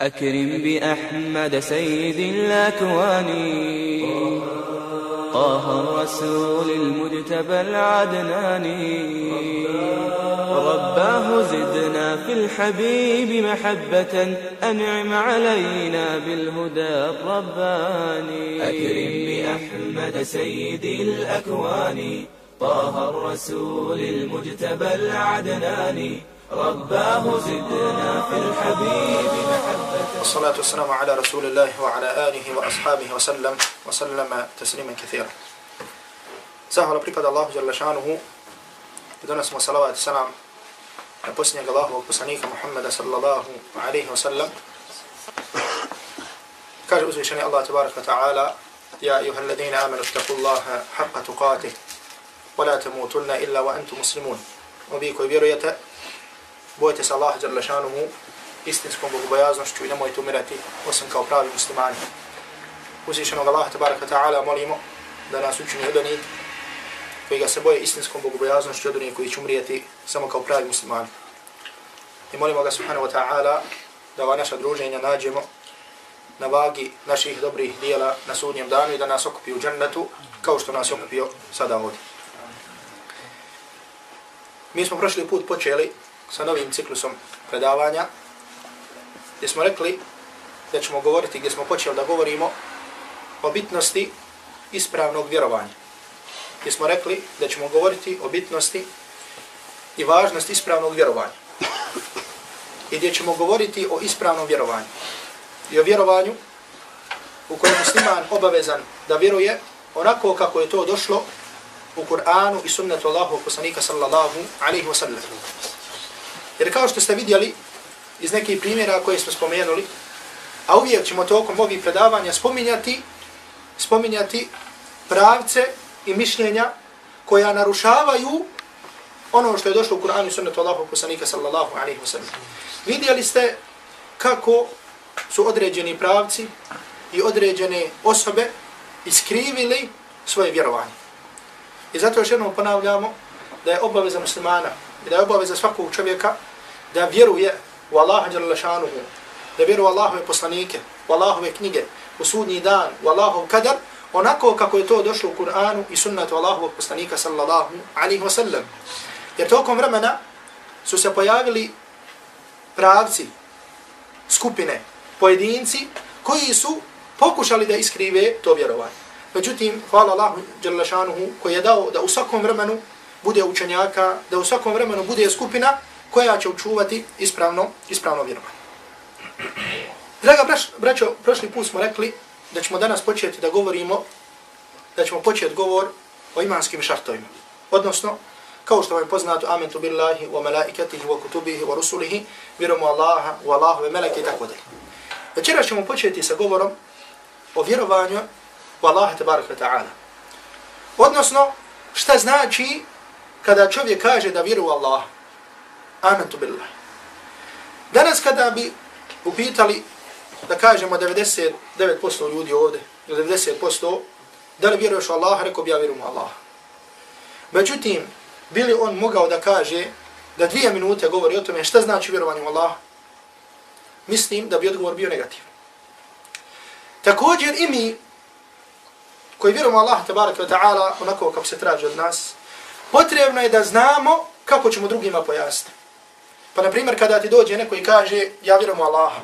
أكرم بأحمد سيد الأكوان. طه الرسول المجتبى العدناني رباه زدنا في الحبيب محبة أنعم علينا بالهدى الرباني أكرم بأحمد سيد الأكوان. طه الرسول المجتبى العدناني رباه زدنا في الحبيب محبة. الصلاة والسلام على رسول الله وعلى آله وأصحابه وسلم وسلم تسليما كثيرا. سهل بريباد الله جل شانه بدون ودنس وصلوات السلام نبسنك الله وبسنيك محمد صلى الله عليه وسلم كاج أزوشني الله تبارك وتعالى يا أيها الذين آمنوا اتقوا الله حق تقاته ولا تموتن إلا وأنتم مسلمون وبيكو بيرو bojite se Allaha Jalla u istinskom bogobojaznošću i nemojte umirati osim kao pravi muslimani. Uzvišenog Allaha tabaraka ta'ala molimo da nas učini od onih koji ga se boje istinskom bogobojaznošću od onih koji će umrijeti samo kao pravi muslimani. I molimo ga subhanahu wa ta'ala da ova naša druženja nađemo na vagi naših dobrih dijela na sudnjem danu i da nas okupi u džennetu kao što nas je okupio sada ovdje. Mi smo prošli put počeli sa novim ciklusom predavanja gdje smo rekli da ćemo govoriti, gdje smo počeli da govorimo o bitnosti ispravnog vjerovanja. Gdje smo rekli da ćemo govoriti o bitnosti i važnosti ispravnog vjerovanja. I gdje ćemo govoriti o ispravnom vjerovanju. I o vjerovanju u kojem musliman obavezan da vjeruje onako kako je to došlo u Kur'anu i sunnetu Allahu poslanika sallallahu alaihi wa sallam. Jer kao što ste vidjeli iz nekih primjera koje smo spomenuli, a uvijek ćemo tokom ovih predavanja spominjati, spominjati pravce i mišljenja koja narušavaju ono što je došlo u Kur'anu i sunnetu Allahu poslanika sallallahu alaihi wa sallam. Vidjeli ste kako su određeni pravci i određene osobe iskrivili svoje vjerovanje. I zato još jednom ponavljamo da je obaveza muslimana i da je obaveza svakog čovjeka da vjeruje u Allaha jalla šanuhu, da vjeruje u Allahove poslanike, u Allahove knjige, u sudnji dan, u Allahov kadar, onako kako je to došlo u Kur'anu i sunnetu Allahovog poslanika sallallahu alaihi wa sallam. Jer tokom vremena su se pojavili pravci, skupine, pojedinci koji su pokušali da iskrive to vjerovanje. Međutim, hvala Allahu jalla koji je dao da u svakom vremenu bude učenjaka, da u svakom vremenu bude skupina koja će učuvati ispravno, ispravno vjerovanje. Draga braš, braćo, prošli put smo rekli da ćemo danas početi da govorimo, da ćemo početi govor o imanskim šartovima. Odnosno, kao što vam je poznato, amen tu billahi, wa malaikatihi, wa kutubihi, wa rusulihi, vjerujemo Allaha, wa Allahove meleke i tako dalje. Večera ćemo početi sa govorom o vjerovanju u Allaha tabaraka ta'ala. Odnosno, šta znači kada čovjek kaže da vjeruje u Allaha? Amentu billah. Danas kada bi upitali da kažemo 99% ljudi ovdje, 90%, da li vjeruješ u Allaha, rekao bi ja vjerujem u Allaha. Međutim, bili on mogao da kaže da dvije minute govori o tome šta znači vjerovanje u Allaha, mislim da bi odgovor bio negativan. Također i mi koji vjerujemo Allah tabaraka wa ta'ala onako kako se traži od nas, potrebno je da znamo kako ćemo drugima pojasniti. Pa na primjer kada ti dođe neko i kaže ja vjerujem u Allaha,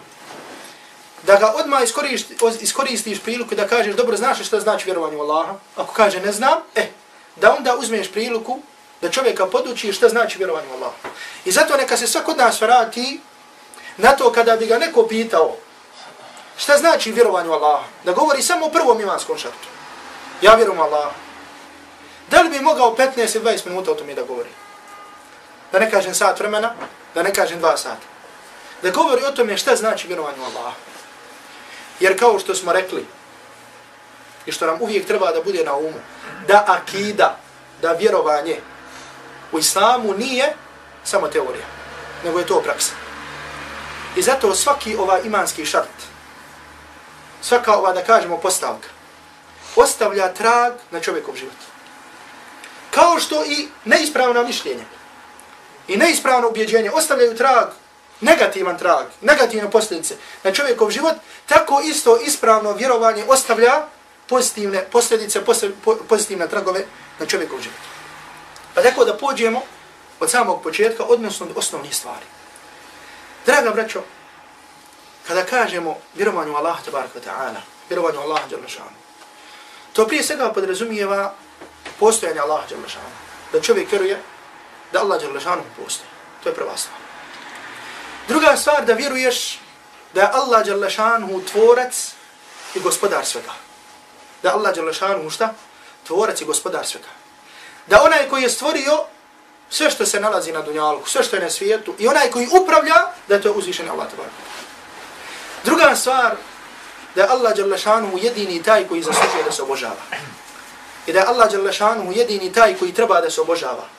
da ga odmah iskoristi, iskoristiš priliku da kažeš dobro znaš šta znači vjerovanje u Allaha, ako kaže ne znam, e, da onda uzmeš priliku da čovjeka poduči šta znači vjerovanje u Allaha. I zato neka se svak od nas vrati na to kada bi ga neko pitao šta znači vjerovanje u Allaha, da govori samo o prvom imanskom šartu. Ja vjerujem u Allaha. Da li bi mogao 15 ili 20 minuta o tome da govori? Da ne kažem sat vremena, da ne kažem dva sata. da govori o tome šta znači vjerovanje u Allaha. Jer kao što smo rekli, i što nam uvijek treba da bude na umu, da akida, da vjerovanje u islamu nije samo teorija, nego je to praksa. I zato svaki ova imanski šart, svaka ova, da kažemo, postavka, ostavlja trag na čovjekov život. Kao što i neispravno mišljenje i neispravno ubjeđenje ostavljaju trag, negativan trag, negativne posljedice na čovjekov život, tako isto ispravno vjerovanje ostavlja pozitivne posljedice, pozitivne tragove na čovjekov život. Pa tako da pođemo od samog početka, odnosno od osnovnih stvari. Draga braćo, kada kažemo vjerovanju Allah, tabaraka ta'ala, vjerovanju Allah, djelašanu, to prije svega podrazumijeva postojanje Allah, djelašanu. Da čovjek vjeruje da Allah, djelašanu, postoji. To je prva stvar. Druga stvar, da vjeruješ da je Allah, djelašanu, tvorac i gospodar svega. Da Allah, djelašanu, šta? Tvorac i gospodar svega. Da onaj koji je stvorio sve što se nalazi na dunjalku, sve što je na svijetu i onaj koji upravlja, da to je uzvišen Allah tabar. Druga stvar, da je Allah Đalešanu jedini taj koji zaslužuje da se obožava. I da je Allah Đalešanu jedini taj koji treba da se obožava.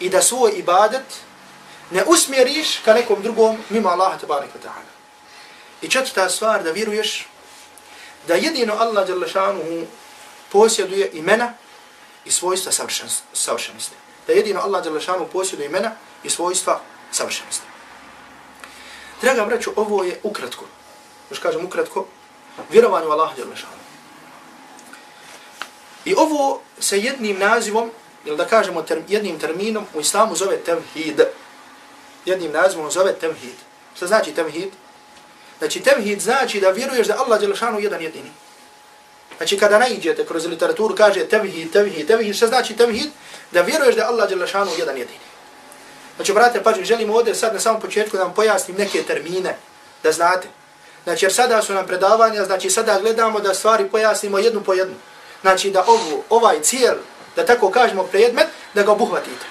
I da svoj ibadet ne usmjeriš ka nekom drugom mimo Allaha tabarika ta'ala. I četvrta stvar, da vjeruješ da jedino Allah Đalešanu posjeduje imena i svojstva savršenosti da jedino Allah Đelešanu posjeduje imena i svojstva savršenosti. Draga braću, ovo je ukratko, još kažem ukratko, vjerovanje u Allah Đelešanu. I ovo se jednim nazivom, ili da kažemo term, jednim terminom, u islamu zove tevhid. Jednim nazivom zove tevhid. Šta znači tevhid? Znači tevhid znači da vjeruješ da Allah Đelešanu jedan jedini. Znači kada naiđete kroz literaturu kaže tevhid, tevhid, tevhid, šta znači tevhid? Da vjeruješ da Allah je šanu jedan jedini. Znači, brate, pa želimo ovdje sad na samom početku da vam pojasnim neke termine, da znate. Znači, jer sada su nam predavanja, znači sada gledamo da stvari pojasnimo jednu po jednu. Znači, da ovu, ovaj cijel, da tako kažemo predmet, da ga obuhvatite.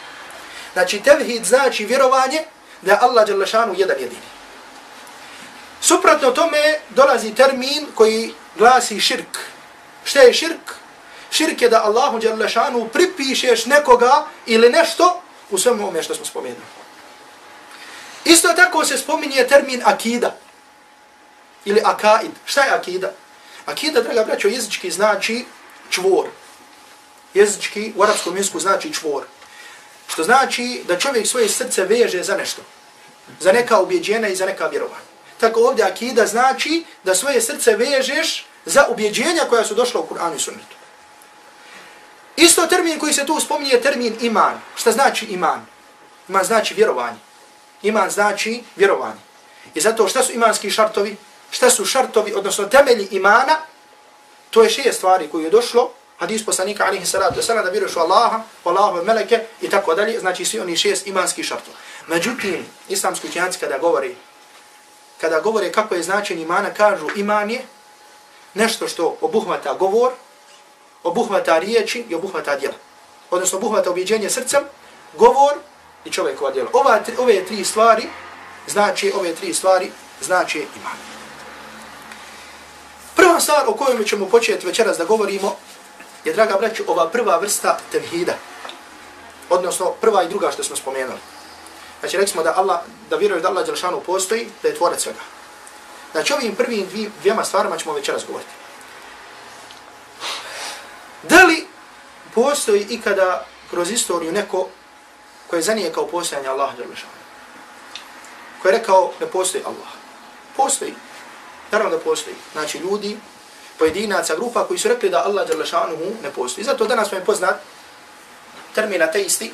Znači, tevhid znači vjerovanje da je Allah je šanu jedan jedini. Suprotno tome dolazi termin koji glasi širk. Šta je širk? Širk je da Allahu Đalešanu pripišeš nekoga ili nešto u svemu ome što smo spomenuli. Isto tako se spominje termin akida ili akaid. Šta je akida? Akida, draga braćo, jezički znači čvor. Jezički u arapskom jeziku znači čvor. Što znači da čovjek svoje srce veže za nešto. Za neka ubjeđena i za neka vjerovanja. Tako ovdje akida znači da svoje srce vežeš za ubjeđenja koja su došla u Kur'anu i Sunnetu. Isto termin koji se tu spominje je termin iman. Šta znači iman? Iman znači vjerovanje. Iman znači vjerovanje. I zato šta su imanski šartovi? Šta su šartovi, odnosno temelji imana? To je šest stvari koji je došlo. Hadis poslanika alihi salatu wasalam da vjeruješ u Allaha, u Allahove meleke i tako dalje. Znači svi oni šest imanskih šartova. Međutim, islamski učenjaci kada govori kada govore kako je značenje imana, kažu iman je nešto što obuhvata govor, obuhvata riječi i obuhvata djela. Odnosno obuhvata objeđenje srcem, govor i čovjekova djela. Ova, ove tri stvari, znači ove tri stvari, znači iman. Prva stvar o kojoj ćemo početi večeras da govorimo je, draga braću, ova prva vrsta tevhida. Odnosno, prva i druga što smo spomenuli. Znači, rekli smo da Allah, da vjeruju da Allah Đelšanu postoji, da je tvorac svega. Znači ovim prvim dvi, dvijema stvarima ćemo večeras govoriti. Da li postoji ikada kroz istoriju neko koje zanije kao postojanje Allaha Đerlešana? Koje je rekao ne postoji Allah. Postoji. Naravno da postoji. Znači ljudi, pojedinaca, grupa koji su rekli da Allah Đalešanuhu ne postoji. Zato danas vam je poznat termin ateisti,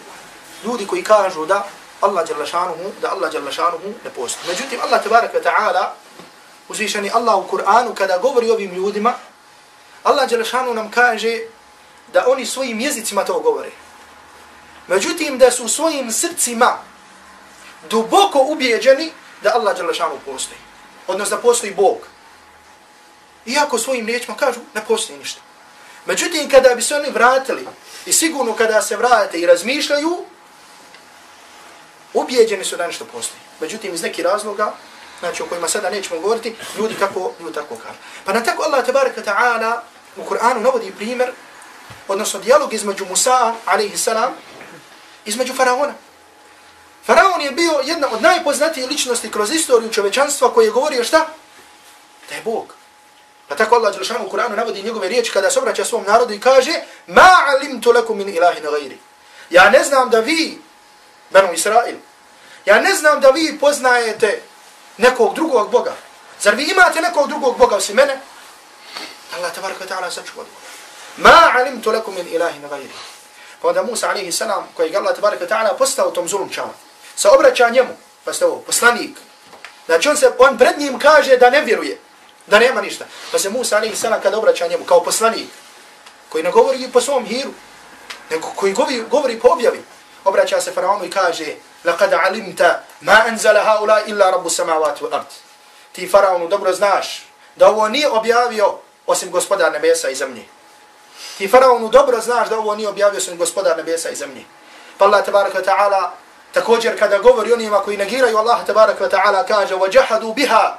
ljudi koji kažu da Allah Đalešanuhu, da Allah Đalešanuhu ne postoji. Međutim, Allah Tebarek ve Ta'ala uzvišeni Allah u Kur'anu kada govori ovim ljudima, Allah Đelešanu nam kaže da oni svojim jezicima to govore. Međutim, da su svojim srcima duboko ubijeđeni da Allah Đelešanu postoji. Odnosno da postoji Bog. Iako svojim riječima kažu ne postoji ništa. Međutim, kada bi se oni vratili i sigurno kada se vrate i razmišljaju, ubijeđeni su da nešto postoji. međutim iz nekih razloga, znači o kojima sada nećemo govoriti, ljudi tako, ljudi tako kažu. Pa na tako Allah tabaraka ta'ala u Kur'anu navodi primjer, odnosno dijalog između Musa, alaihi salam, između Faraona. Faraon je bio jedna od najpoznatijih ličnosti kroz istoriju čovečanstva koji je govorio šta? Da je Bog. Pa tako Allah Đelšanu u Kur'anu navodi njegove riječi kada se obraća svom narodu i kaže Ma alimtu lakum min ilahi na gajri. Ja ne znam da vi, Benu Israil, ja ne znam da vi poznajete nekog drugog Boga. Zar vi imate nekog drugog Boga osim mene? Allah tabaraka ta'ala sačuva odgovor. Ma alimtu lakum min ilahi na gajri. Pa onda Musa alaihi salam, koji je Allah tabaraka ta'ala postao tom zulumčanom, se obraća njemu, pa ste ovo, poslanik. Znači on, se, on pred njim kaže da ne vjeruje, da nema ništa. Pa se Musa alaihi salam kada obraća njemu kao poslanik, koji ne govori po svom hiru, nego koji govori, govori po objavi, obraća se faraonu i kaže لقد علمت ما انزل هؤلاء الا رب السماوات والارض ti faraonu dobro znaš da ovo nije objavio osim gospodar nebesa i zemlje ti faraonu dobro znaš da ovo nije objavio osim gospodar nebesa i zemlje pa Allah tabaraka ta'ala također kada govori onima koji negiraju Allah tabaraka ta'ala kaže وجحدوا بها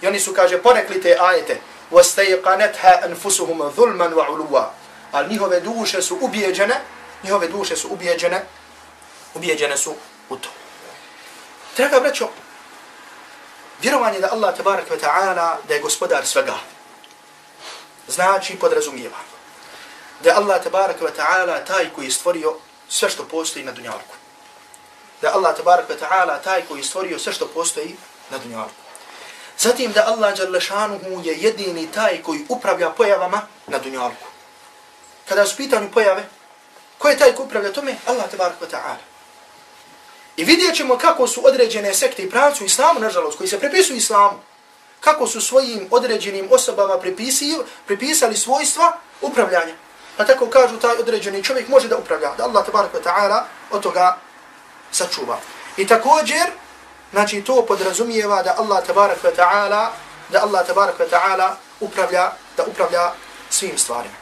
i oni su kaže porekli te ajete واستيقنتها انفسهم ظلما وعلوا ali njihove duše su ubijeđene njihove duše su ubijeđene ubijeđene su u to. Draga braćo, vjerovanje da Allah tabarak wa ta'ala da je gospodar svega, znači podrazumijeva da je Allah tabarak wa ta'ala taj koji je stvorio sve što postoji na dunjalku. Da je Allah tabarak wa ta'ala taj koji je stvorio sve što postoji na dunjalku. Zatim da Allah Đalešanuhu je jedini taj koji upravlja pojavama na dunjalku. Kada su pitanju pojave, ko je taj koji upravlja tome? Allah tabarak wa ta'ala. I vidjet ćemo kako su određene sekte i pravcu islamu, nažalost, koji se prepisuju islamu, kako su svojim određenim osobama prepisali svojstva upravljanja. Pa tako kažu, taj određeni čovjek može da upravlja, da Allah tabaraka ta'ala od toga sačuva. I također, znači to podrazumijeva da Allah tabaraka ta'ala, da Allah tabaraka ta'ala upravlja, da upravlja svim stvarima.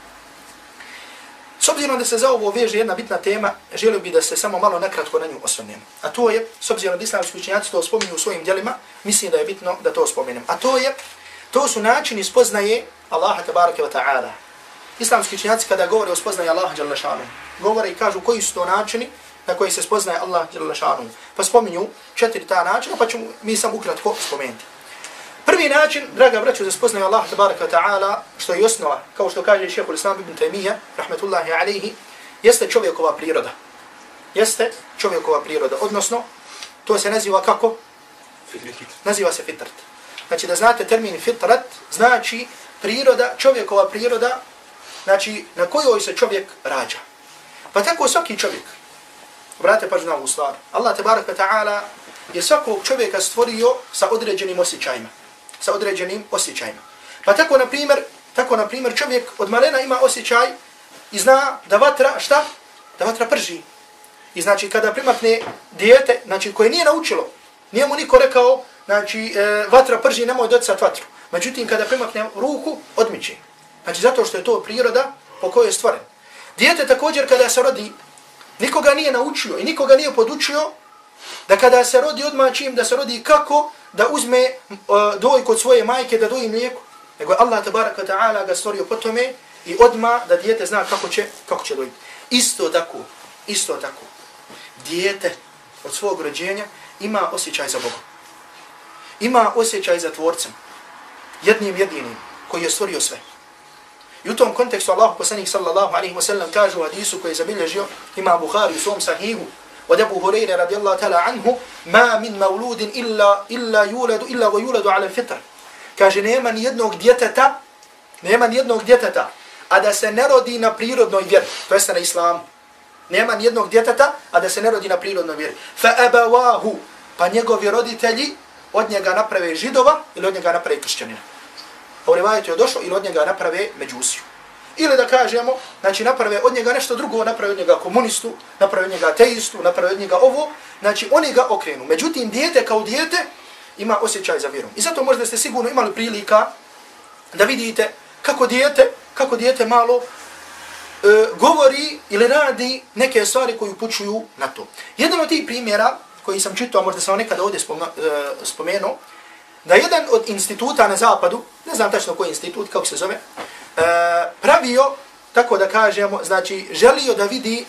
S obzirom da se za ovo veže jedna bitna tema, želio bi da se samo malo nakratko na nju osvrnem. A to je, s obzirom da islamski učenjaci to spominju u svojim djelima, mislim da je bitno da to spomenem. A to je, to su načini spoznaje Allaha tabaraka wa ta'ala. Islamski učenjaci kada govore o spoznaje Allaha dželle šanu, govore i kažu koji su to načini na koji se spoznaje Allah jalla šanu. Pa spominju četiri ta načina, pa ću mi sam ukratko spomenuti. Prvi način, draga braću, za spoznaju Allah tabaraka ta'ala, što je osnova, kao što kaže šehhul Islam ibn Taymiyyah, rahmetullahi alaihi, jeste čovjekova priroda. Jeste čovjekova priroda. Odnosno, to se naziva kako? Naziva se fitrat. Znači da znate termin fitrat, znači priroda, čovjekova priroda, znači na kojoj se čovjek rađa. Pa tako svaki čovjek, vrate pažnju na ovu stvar, Allah tabaraka ta'ala je svakog čovjeka stvorio sa određenim osjećajima sa određenim osjećajima. Pa tako, na primjer, tako, na primjer, čovjek od malena ima osjećaj i zna da vatra, šta? Da vatra prži. I znači, kada primakne dijete, znači, koje nije naučilo, nije mu niko rekao, znači, e, vatra prži, nemoj docat vatru. Međutim, kada primakne ruku, odmiče. Znači, zato što je to priroda po kojoj je stvoren. Dijete također, kada se rodi, nikoga nije naučio i nikoga nije podučio da kada se rodi odmah čim da se rodi kako da uzme uh, doj kod svoje majke da doji mlijeko. Nego je Allah tabaraka ta'ala ga stvorio po tome i odma da dijete zna kako će, kako će dojiti. Isto tako, isto tako, dijete od svog rođenja ima osjećaj za Bogom. Ima osjećaj za tvorcem. Jednim jedinim koji je stvorio sve. I u tom kontekstu Allah poslanik sallallahu alaihi wasallam kaže u hadisu koji je zabilježio ima Bukhari u svom sahihu od Abu Hureyre radijallahu ta'ala anhu, ma min mauludin illa, illa yuladu, illa wa yuladu ala fitr. Kaže, nema ni jednog djeteta, nema ni jednog djeteta, a da se ne rodi na prirodnoj vjeri, to jeste na islamu. Nema ni jednog djeteta, a da se ne rodi na prirodnoj vjeri. Fa abawahu, pa njegovi roditelji od njega naprave židova ili od njega naprave kršćanina. A u rivajetu je došlo ili od njega naprave međusiju. Ili da kažemo, znači naprave od njega nešto drugo, naprave od njega komunistu, naprave od njega ateistu, naprave od njega ovo, znači oni ga okrenu. Međutim, dijete kao dijete ima osjećaj za vjerom. I zato možda ste sigurno imali prilika da vidite kako dijete, kako dijete malo e, govori ili radi neke stvari koje upućuju na to. Jedan od tih primjera koji sam čitao, možda sam nekada ovdje e, spomenuo, da jedan od instituta na zapadu, ne znam tačno koji institut, kako se zove, e, pravio, tako da kažemo, znači želio da vidi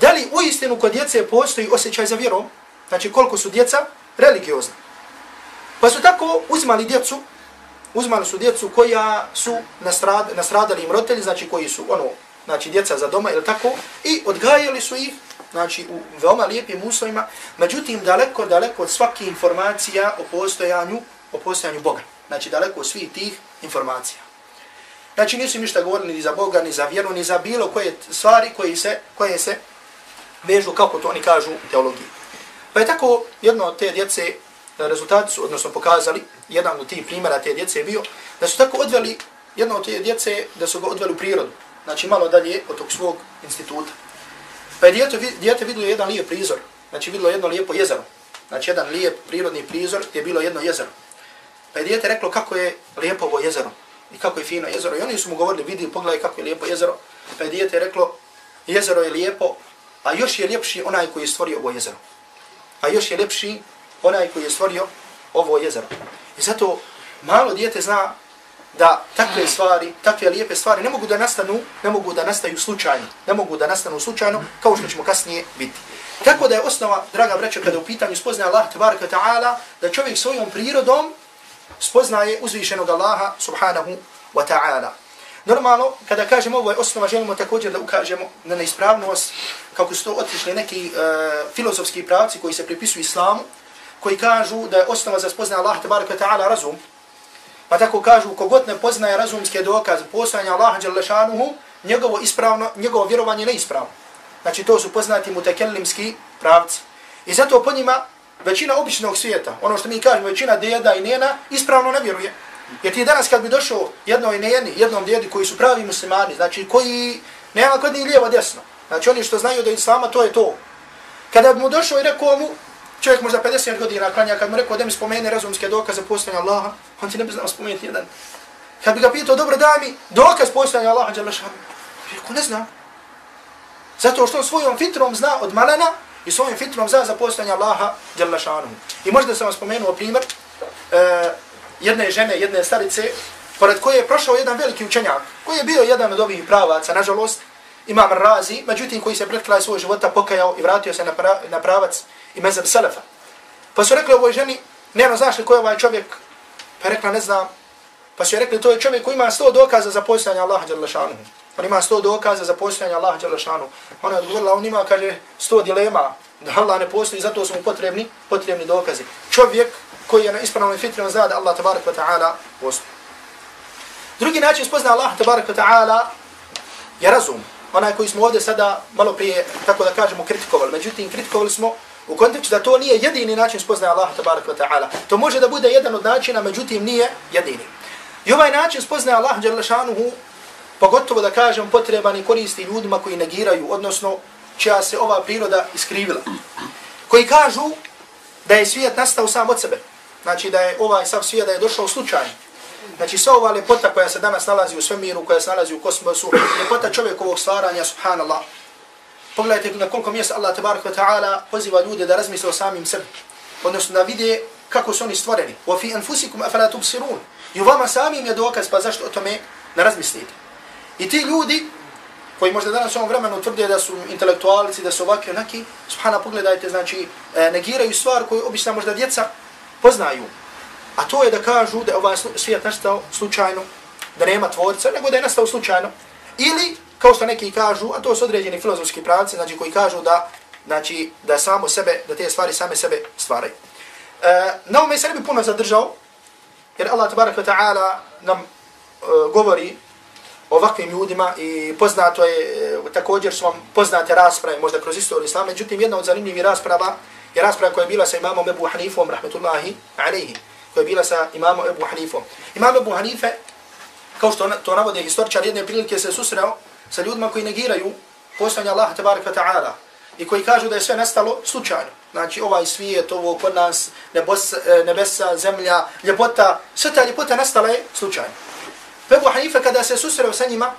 da li u istinu kod djece postoji osjećaj za vjerom, znači koliko su djeca religiozna. Pa su tako uzmali djecu, uzmali su djecu koja su nastrad, nastradali im roditelji, znači koji su ono, znači djeca za doma ili tako, i odgajali su ih, znači u veoma lijepim uslovima, međutim daleko, daleko od svake informacija o postojanju, o postojanju Boga. Znači daleko svi svih tih informacija. Znači nisu im ništa govorili ni za Boga, ni za vjeru, ni za bilo koje stvari koje se, koje se vežu, kako to oni kažu, teologiji. Pa je tako jedno od te djece, e, rezultati su, odnosno pokazali, jedan od tih primjera te djece je bio, da su tako odveli jedno od te djece, da su ga odveli u prirodu, znači malo dalje od tog svog instituta. Pa je djete, djete vidilo jedan lijep prizor, znači vidilo jedno lijepo jezero, znači jedan lijep prirodni prizor je bilo jedno jezero. Pa je djete reklo kako je lijepo ovo jezero i kako je fino jezero. I oni su mu govorili, vidi, pogledaj kako je lijepo jezero. Pa je djete reklo, jezero je lijepo, a još je ljepši onaj koji je stvorio ovo jezero. A još je ljepši onaj koji je stvorio ovo jezero. I zato malo dijete zna da takve stvari, takve lijepe stvari ne mogu da nastanu, ne mogu da nastaju slučajno. Ne mogu da nastanu slučajno, kao što ćemo kasnije biti. Tako da je osnova, draga braćo, kada u pitanju spoznaje Allah tabaraka ta'ala, da čovjek svojom prirodom spoznaje uzvišenog Allaha subhanahu wa ta'ala. Normalno, kada kažemo ovo je osnova, želimo također da ukažemo na neispravnost, kako su to otišli neki uh, filozofski pravci koji se pripisuju islamu, koji kažu da je osnova za spoznaje Allaha tabaraka ta'ala razum. Pa tako kažu, kogod ne poznaje razumske dokaze postojanja Allaha djelašanuhu, njegovo ispravno, njegovo vjerovanje neispravno. Znači to su poznati mutekellimski pravci. I zato po njima većina običnog svijeta, ono što mi kažemo, većina djeda i njena, ispravno ne vjeruje. Jer ti danas kad bi došao jednoj njeni, jednom djedi koji su pravi muslimani, znači koji nema kod njih lijevo desno, znači oni što znaju da je islama, to je to. Kada bi mu došao i rekao mu, čovjek možda 50 godina klanja, kad mu rekao da mi spomene razumske dokaze postojanja Allaha, on ti ne bi znao spomenuti jedan. Kad bi ga pitao, dobro daj mi dokaz postojanja Allaha, rekao, ne znam. Zato što svojom fitrom zna od malena i svojim fitrom za postojanje Allaha, I možda sam vam spomenuo primjer, uh, jedne žene, jedne starice, pored koje je prošao jedan veliki učenjak, koji je bio jedan od ovih pravaca, nažalost, imam razi, međutim koji se pred kraj svoj života pokajao i vratio se na, pra, na pravac i mezab Selefa. Pa su rekli ovoj ženi, nema znaš li ko je ovaj čovjek? Pa je rekla, ne znam. Pa su rekli, to je čovjek koji ima sto dokaza za postojanje Allaha Đalešanu. On ima sto dokaza za postojanje Allaha Đelešanu. Ona je odgovorila, on ima, kaže, sto dilema da Allah ne postoji, zato su mu potrebni, potrebni dokazi. Čovjek koji je na ispravnom fitri, on zna da Allah tabarak wa ta'ala postoji. Drugi način spozna Allah tabarak wa ta'ala je razum. Onaj koji smo ovdje sada malo prije, tako da kažemo, kritikovali. Međutim, kritikovali smo u kontekstu da to nije jedini način spoznaje Allah tabarak wa ta'ala. To može da bude jedan od načina, međutim nije jedini. I ovaj način spoznaje Allah djelašanuhu, pogotovo da kažem, potreban i koristi ljudima koji negiraju, odnosno čija se ova priroda iskrivila. Koji kažu da je svijet nastao sam od sebe. Znači da je ovaj sav svijet da je došao slučajno. Znači sva ova lepota koja se danas nalazi u svemiru, koja se nalazi u kosmosu, lepota čovjekovog stvaranja, subhanallah. Pogledajte na koliko mjesta Allah tabarak wa ta'ala poziva ljude da razmisle o samim sebi. Odnosno da vide kako su oni stvoreni. Wa fi anfusikum afala tubsirun. I u vama samim je dokaz pa zašto o tome ne razmislite. I ti ljudi koji možda danas u ovom vremenu tvrde da su intelektualci, da su ovakvi onaki, subhana pogledajte, znači e, negiraju stvar koju obično možda djeca poznaju. A to je da kažu da je ovaj svijet nastao slučajno, da nema tvorca, nego da je nastao slučajno. Ili, kao što neki kažu, a to su određeni filozofski pravci, znači koji kažu da, znači, da samo sebe, da te stvari same sebe stvaraju. E, na ovome se ne bi puno zadržao, jer Allah tabaraka ta'ala nam e, govori ovakvim ljudima i poznato je, e, također su vam poznate rasprave, možda kroz istoriju islama, međutim jedna od zanimljivih rasprava je rasprava koja je bila sa imamom Ebu Hanifom, rahmetullahi alaihi, koja je bila sa imamom Ebu Hanifom. Imam Ebu Hanife, kao što to navode historičar, jedne prilike se susreo sa ljudima koji negiraju postojanje Allaha tabaraka ta'ala i koji kažu da je sve nastalo slučajno. Znači ovaj svijet, ovo kod nas, nebos, e, nebesa, zemlja, ljepota, sve ta ljepota nastala je slučajno. Ebu Hanife kada se susreo sa njima,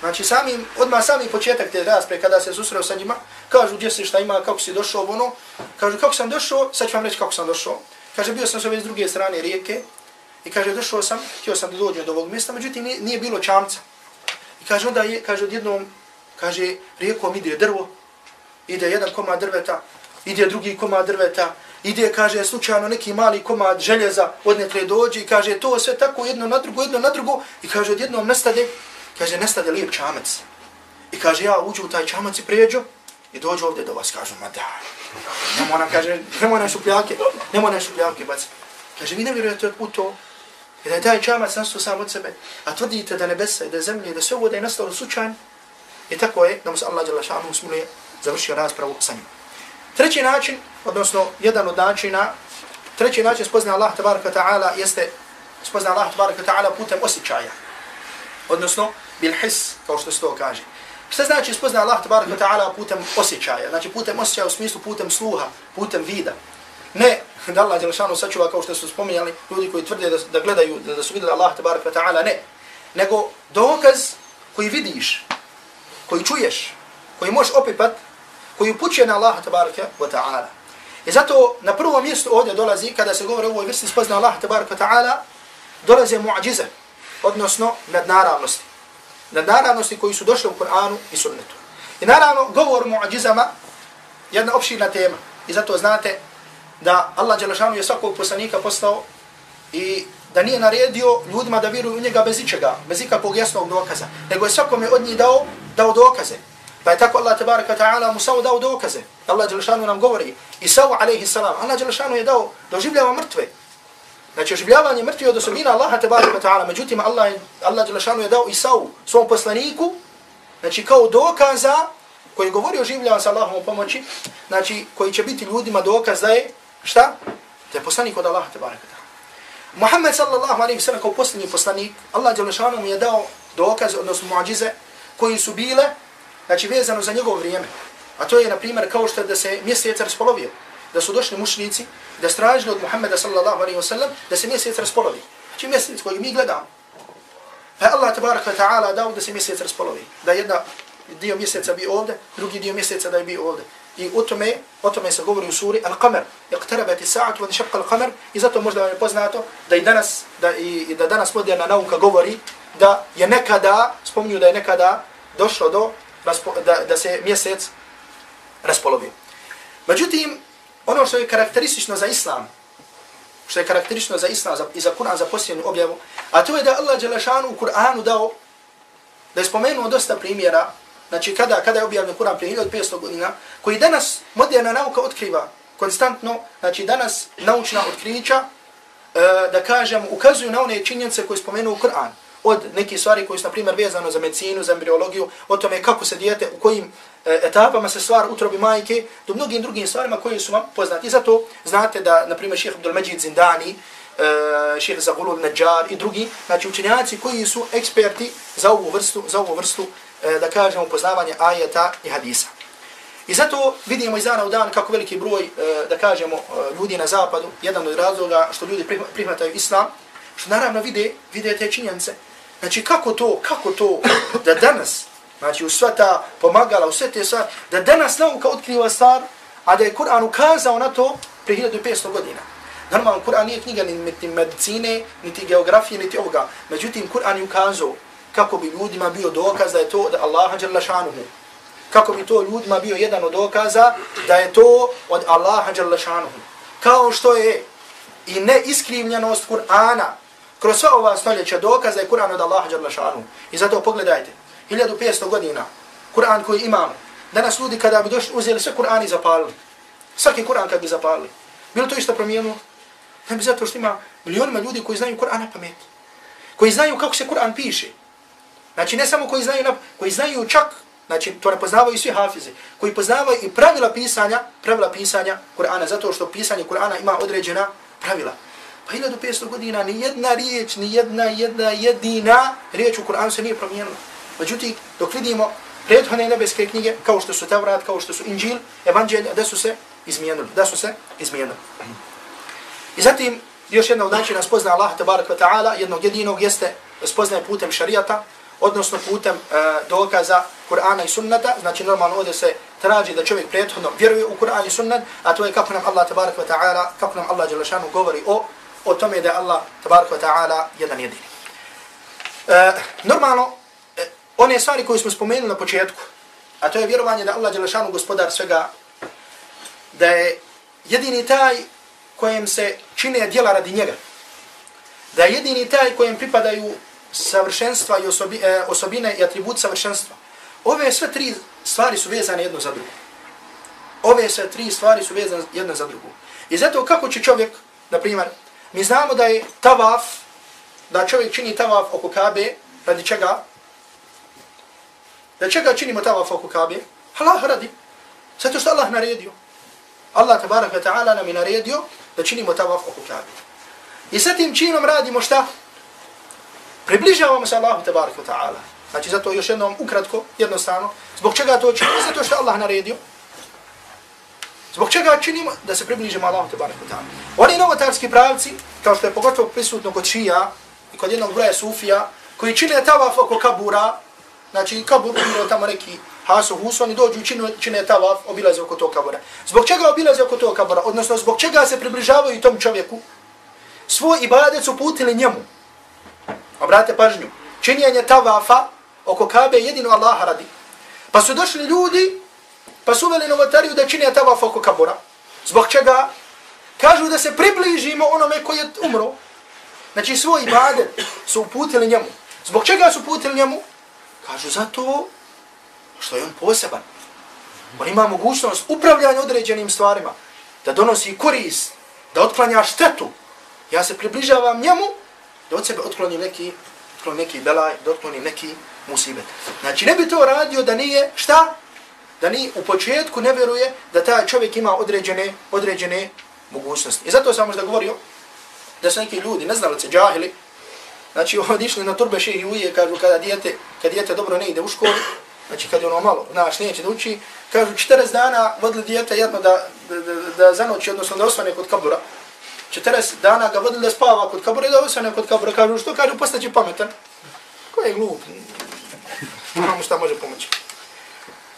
Znači, sami, odmah sami početak te raspre, kada se susreo sa njima, kažu gdje si, šta ima, kako si došao, ono, kažu kako sam došao, sad ću vam reći kako sam došao. Kaže, bio sam s ove s druge strane rijeke i kaže, došao sam, htio sam da dođem do ovog mjesta, međutim, nije, nije bilo čamca. I kaže, onda je, kaže, odjednom, kaže, rijekom ide drvo, ide jedan komad drveta, ide drugi komad drveta, ide, kaže, slučajno neki mali komad željeza odnetre dođe i kaže, to sve tako jedno na drugo, jedno na drugo i kaže, odjednom nestade, kaže, nestade lijep čamac. I kaže, ja uđu u taj čamac i pređu i dođu ovdje do vas, kažu, ma da, nemo nam, kaže, nemo nam šupljake, nemo nam šupljake, bac. Kaže, vi ne vjerujete u to, i da je taj čamac nastao sam od sebe, a tvrdite da nebesa i da zemlje i da sve ovo da je nastalo slučajno, i tako je, da mu se Allah Đalašanu šanu usmulije, završio raspravu sa njim. Treći način, odnosno jedan od načina, treći način spozna Allah tabaraka ta'ala jeste spozna Allah tabaraka ta'ala putem osjećaja. Odnosno, bil his, kao što se to kaže. Šta znači spozna Allah tabaraka ta'ala putem osjećaja? Znači putem osjećaja u smislu putem sluha, putem vida. Ne, da Allah Đelešanu sačuva kao što su spominjali ljudi koji tvrde da, da gledaju, da, da su vidjeli Allah tabaraka ta'ala, ne. Nego dokaz koji vidiš, koji čuješ, koji možeš opipat, koji upućuje na Allaha tabaraka wa ta'ala. I zato na prvo mjesto ovdje dolazi, kada se govori o ovoj vrsti spozna Allaha tabaraka wa ta'ala, dolaze mu'ađize, odnosno nadnaravnosti. Nadnaravnosti koji su došli u Kur'anu i sunnetu. I naravno, govor mu'ađizama jedna opširna tema. I zato znate da Allah Đelešanu je svakog poslanika postao i da nije naredio ljudima da vjeruju u njega bez ičega, bez ikakvog jasnog dokaza, nego je svakome od njih dao, dao dokaze. Pa je tako Allah tabaraka ta'ala Musa'u dao dokaze. Allah Đelešanu nam govori. Isa'u alaihi salam. Allah Đelešanu je dao da oživljava mrtve. Znači oživljavanje mrtve od osobina Allaha tabaraka ta'ala. Međutim, Allah, Allah Đelešanu je dao Isa'u svom poslaniku. Znači kao dokaza koji govori o življavanju sa Allahom pomoći. Znači koji će biti ljudima dokaz da je šta? Da je poslanik od Allaha tabaraka ta'ala. Muhammed sallallahu alaihi sallam kao posljednji poslanik. Allah Đelešanu mu je dao dokaz, odnosno muadžize koji su bile znači vezano za njegovo vrijeme. A to je, na primjer, kao što da se mjesec raspolovio. Da su došli mušnici, da stražili od Muhammeda sallallahu alaihi wasallam, da se mjesec raspolovi. Znači mjesec koji mi gledamo. Pa Allah tabaraka ta'ala dao da se mjesec raspolovi. Da jedna dio mjeseca bi ovdje, drugi dio mjeseca da je bi ovdje. I o tome, o tome se govori u suri Al-Qamar. Iqtarabati sa'atu wa nashaqqa Al-Qamar. I zato možda vam je poznato da i danas, da, i, da danas moderna nauka govori da je nekada, spomnju da je nekada došlo do da, da se mjesec raspolovio. Međutim, ono što je karakteristično za islam, što je karakteristično za islam za, i za Kur'an za posljednju objavu, a to je da Allah Đelešanu u Kur'anu dao, da je spomenuo dosta primjera, znači kada, kada je objavljen Kur'an prije 1500 godina, koji danas moderna nauka otkriva konstantno, znači danas naučna otkrića, e, da kažem, ukazuju na one činjenice koje spomenuo Kur'anu od nekih stvari koji su, na primjer, vezano za medicinu, za embriologiju, o tome kako se dijete, u kojim e, etapama se stvar utrobi majke, do mnogim drugim stvarima koji su vam poznati. I zato znate da, na primjer, šeheh Abdul Majid Zindani, e, šeheh Zagulul Najjar i drugi, znači učenjaci koji su eksperti za ovu vrstu, za ovu vrstu e, da kažemo, poznavanje ajeta i hadisa. I zato vidimo iz dana u dan kako veliki broj, e, da kažemo, e, ljudi na zapadu, jedan od razloga što ljudi prihvataju islam, što naravno vide, vide te činjenice, Znači kako to, kako to da danas, znači u sva ta pomagala, u sve te stvari, da danas nauka otkriva stvar, a da je Kur'an ukazao na to pre 1500 godina. Normalno, Kur'an nije knjiga niti medicine, niti geografije, niti ovoga. Međutim, Kur'an je ukazao kako bi ljudima bio dokaz da je to da Allah dželle šanuhu. Kako bi to ljudima bio jedan od dokaza da je to od Allaha dželle šanuhu. Kao što je i neiskrivljenost Kur'ana kroz sva ova stoljeća dokaza je Kur'an od Allaha dželle. I zato pogledajte, 1500 godina Kur'an koji imamo. Danas ljudi kada bi došli uzeli sve Kur'ani i zapalili. Svaki Kur'an kad bi zapalili. Bilo to isto promijenilo? Ne bi zato što ima milionima ljudi koji znaju Kur'an na pamet. Koji znaju kako se Kur'an piše. Znači ne samo koji znaju, na, koji znaju čak, znači to ne poznavaju svi hafize, koji poznavaju i pravila pisanja, pravila pisanja Kur'ana, zato što pisanje Kur'ana ima određena pravila. Pa 1500 godina ni jedna riječ, ni jedna, jedna, jedina riječ u Kur'anu se nije promijenila. Međutim, dok vidimo prethodne nebeske knjige, kao što su Tevrat, kao što su Inđil, Evanđelja, da su se izmijenili, da su se izmijenili. I zatim, još jedna od načina spozna Allah, tabarak wa ta'ala, jednog jedinog jeste spoznaje putem šarijata, odnosno putem e, dokaza Kur'ana i sunnata, znači normalno ovdje se traži da čovjek prethodno vjeruje u Kur'an i sunnat, a to je kako nam Allah tabarak wa ta'ala, kako nam Allah Đelešanu govori o, o tome da je Allah tabarak wa ta'ala jedan jedini. E, normalno, e, one stvari koje smo spomenuli na početku, a to je vjerovanje da Allah Đelešanu gospodar svega, da je jedini taj kojem se čine djela radi njega, da je jedini taj kojem pripadaju savršenstva i osobi, e, osobine i atribut savršenstva. Ove sve tri stvari su vezane jedno za drugo. Ove sve tri stvari su vezane jedno za drugo. I zato kako će čovjek, na primjer, mi znamo da je tavaf, da čovjek čini tavaf oko Kabe, radi čega? Da čega činimo tavaf oko Kabe? Allah radi. Zato što Allah naredio. Allah tabarak wa ta'ala nam je naredio da činimo tavaf oko Kabe. I sa tim činom radimo šta? Približavamo se Allahu tabarak wa ta'ala. Znači zato još jednom ukratko, jednostavno. Zbog čega to činimo? Zato što Allah naredio. Zbog čega činimo? Da se približimo Allahu te wa ta'ala. Oni novotarski pravci, kao što je pogotovo prisutno kod šija i kod jednog broja sufija, koji čine tavaf oko kabura, znači kabur umiro tamo neki hasu husu, oni dođu čine, čine tavaf, obilaze oko tog kabura. Zbog čega obilaze oko tog kabura? Odnosno, zbog čega se približavaju tom čovjeku? Svoj ibadet su putili njemu. Obratite pažnju. Činjenje tavafa oko Kabe jedino Allaha radi. Pa su došli ljudi, pa su uveli novotariju da čine tavaf oko kabura. Zbog čega? Kažu da se približimo onome koji je umro. Znači svoj ibadet su uputili njemu. Zbog čega su uputili njemu? Kažu zato što je on poseban. On ima mogućnost upravljanja određenim stvarima. Da donosi korist, da otklanja štetu. Ja se približavam njemu da od sebe otklonim neki, otklonim neki belaj, da otklonim neki musibet. Znači ne bi to radio da nije šta? Da ni u početku ne vjeruje da taj čovjek ima određene, određene mogućnosti. I zato sam možda govorio da su neki ljudi, ne znali se, džahili, znači odišli na turbe šehi i uje, kažu kada dijete, kad dijete dobro ne ide u školu, znači kad je ono malo, znaš, neće da uči, kažu 40 dana vodili dijete jedno da, da, da, da zanoći, odnosno da osvane kod kabura, 40 dana ga vodili da spava kod kabura i da osvane kod kabura, kažu što, kažu postaće pametan. Ko je glup? Imamo šta može pomoći.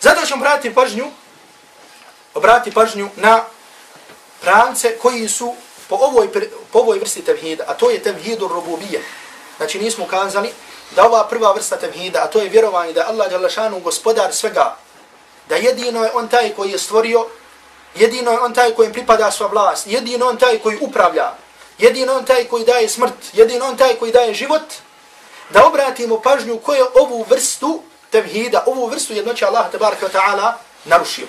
Zato ćemo obratiti pažnju, obratiti pažnju na pravce koji su po ovoj, po ovoj vrsti tevhida, a to je tevhidu rububije. Znači nismo kazali da ova prva vrsta tevhida, a to je vjerovanje da Allah je gospodar svega, da jedino je on taj koji je stvorio, jedino je on taj kojem pripada sva vlast, jedino on taj koji upravlja, jedino on taj koji daje smrt, jedino on taj koji daje život, da obratimo pažnju koje ovu vrstu tevhida, ovu vrstu jednoće Allah tabaraka wa ta'ala narušio.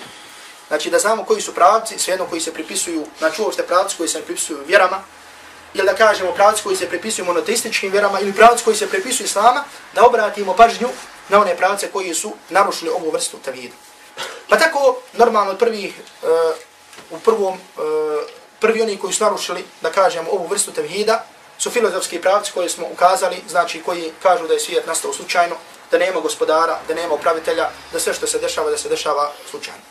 Znači da znamo koji su pravci, svejedno koji se pripisuju, znači ovo ste pravci koji se pripisuju vjerama, ili da kažemo pravci koji se pripisuju monoteističkim vjerama, ili pravci koji se pripisuju islama, da obratimo pažnju na one pravce koji su narušili ovu vrstu tevhida. Pa tako, normalno, prvi, uh, eh, u prvom, uh, prvi oni koji su narušili, da kažemo, ovu vrstu tevhida, su filozofski pravci koji smo ukazali, znači koji kažu da je svijet nastao slučajno, da nema gospodara, da nema upravitelja, da sve što se dešava, da se dešava slučajno.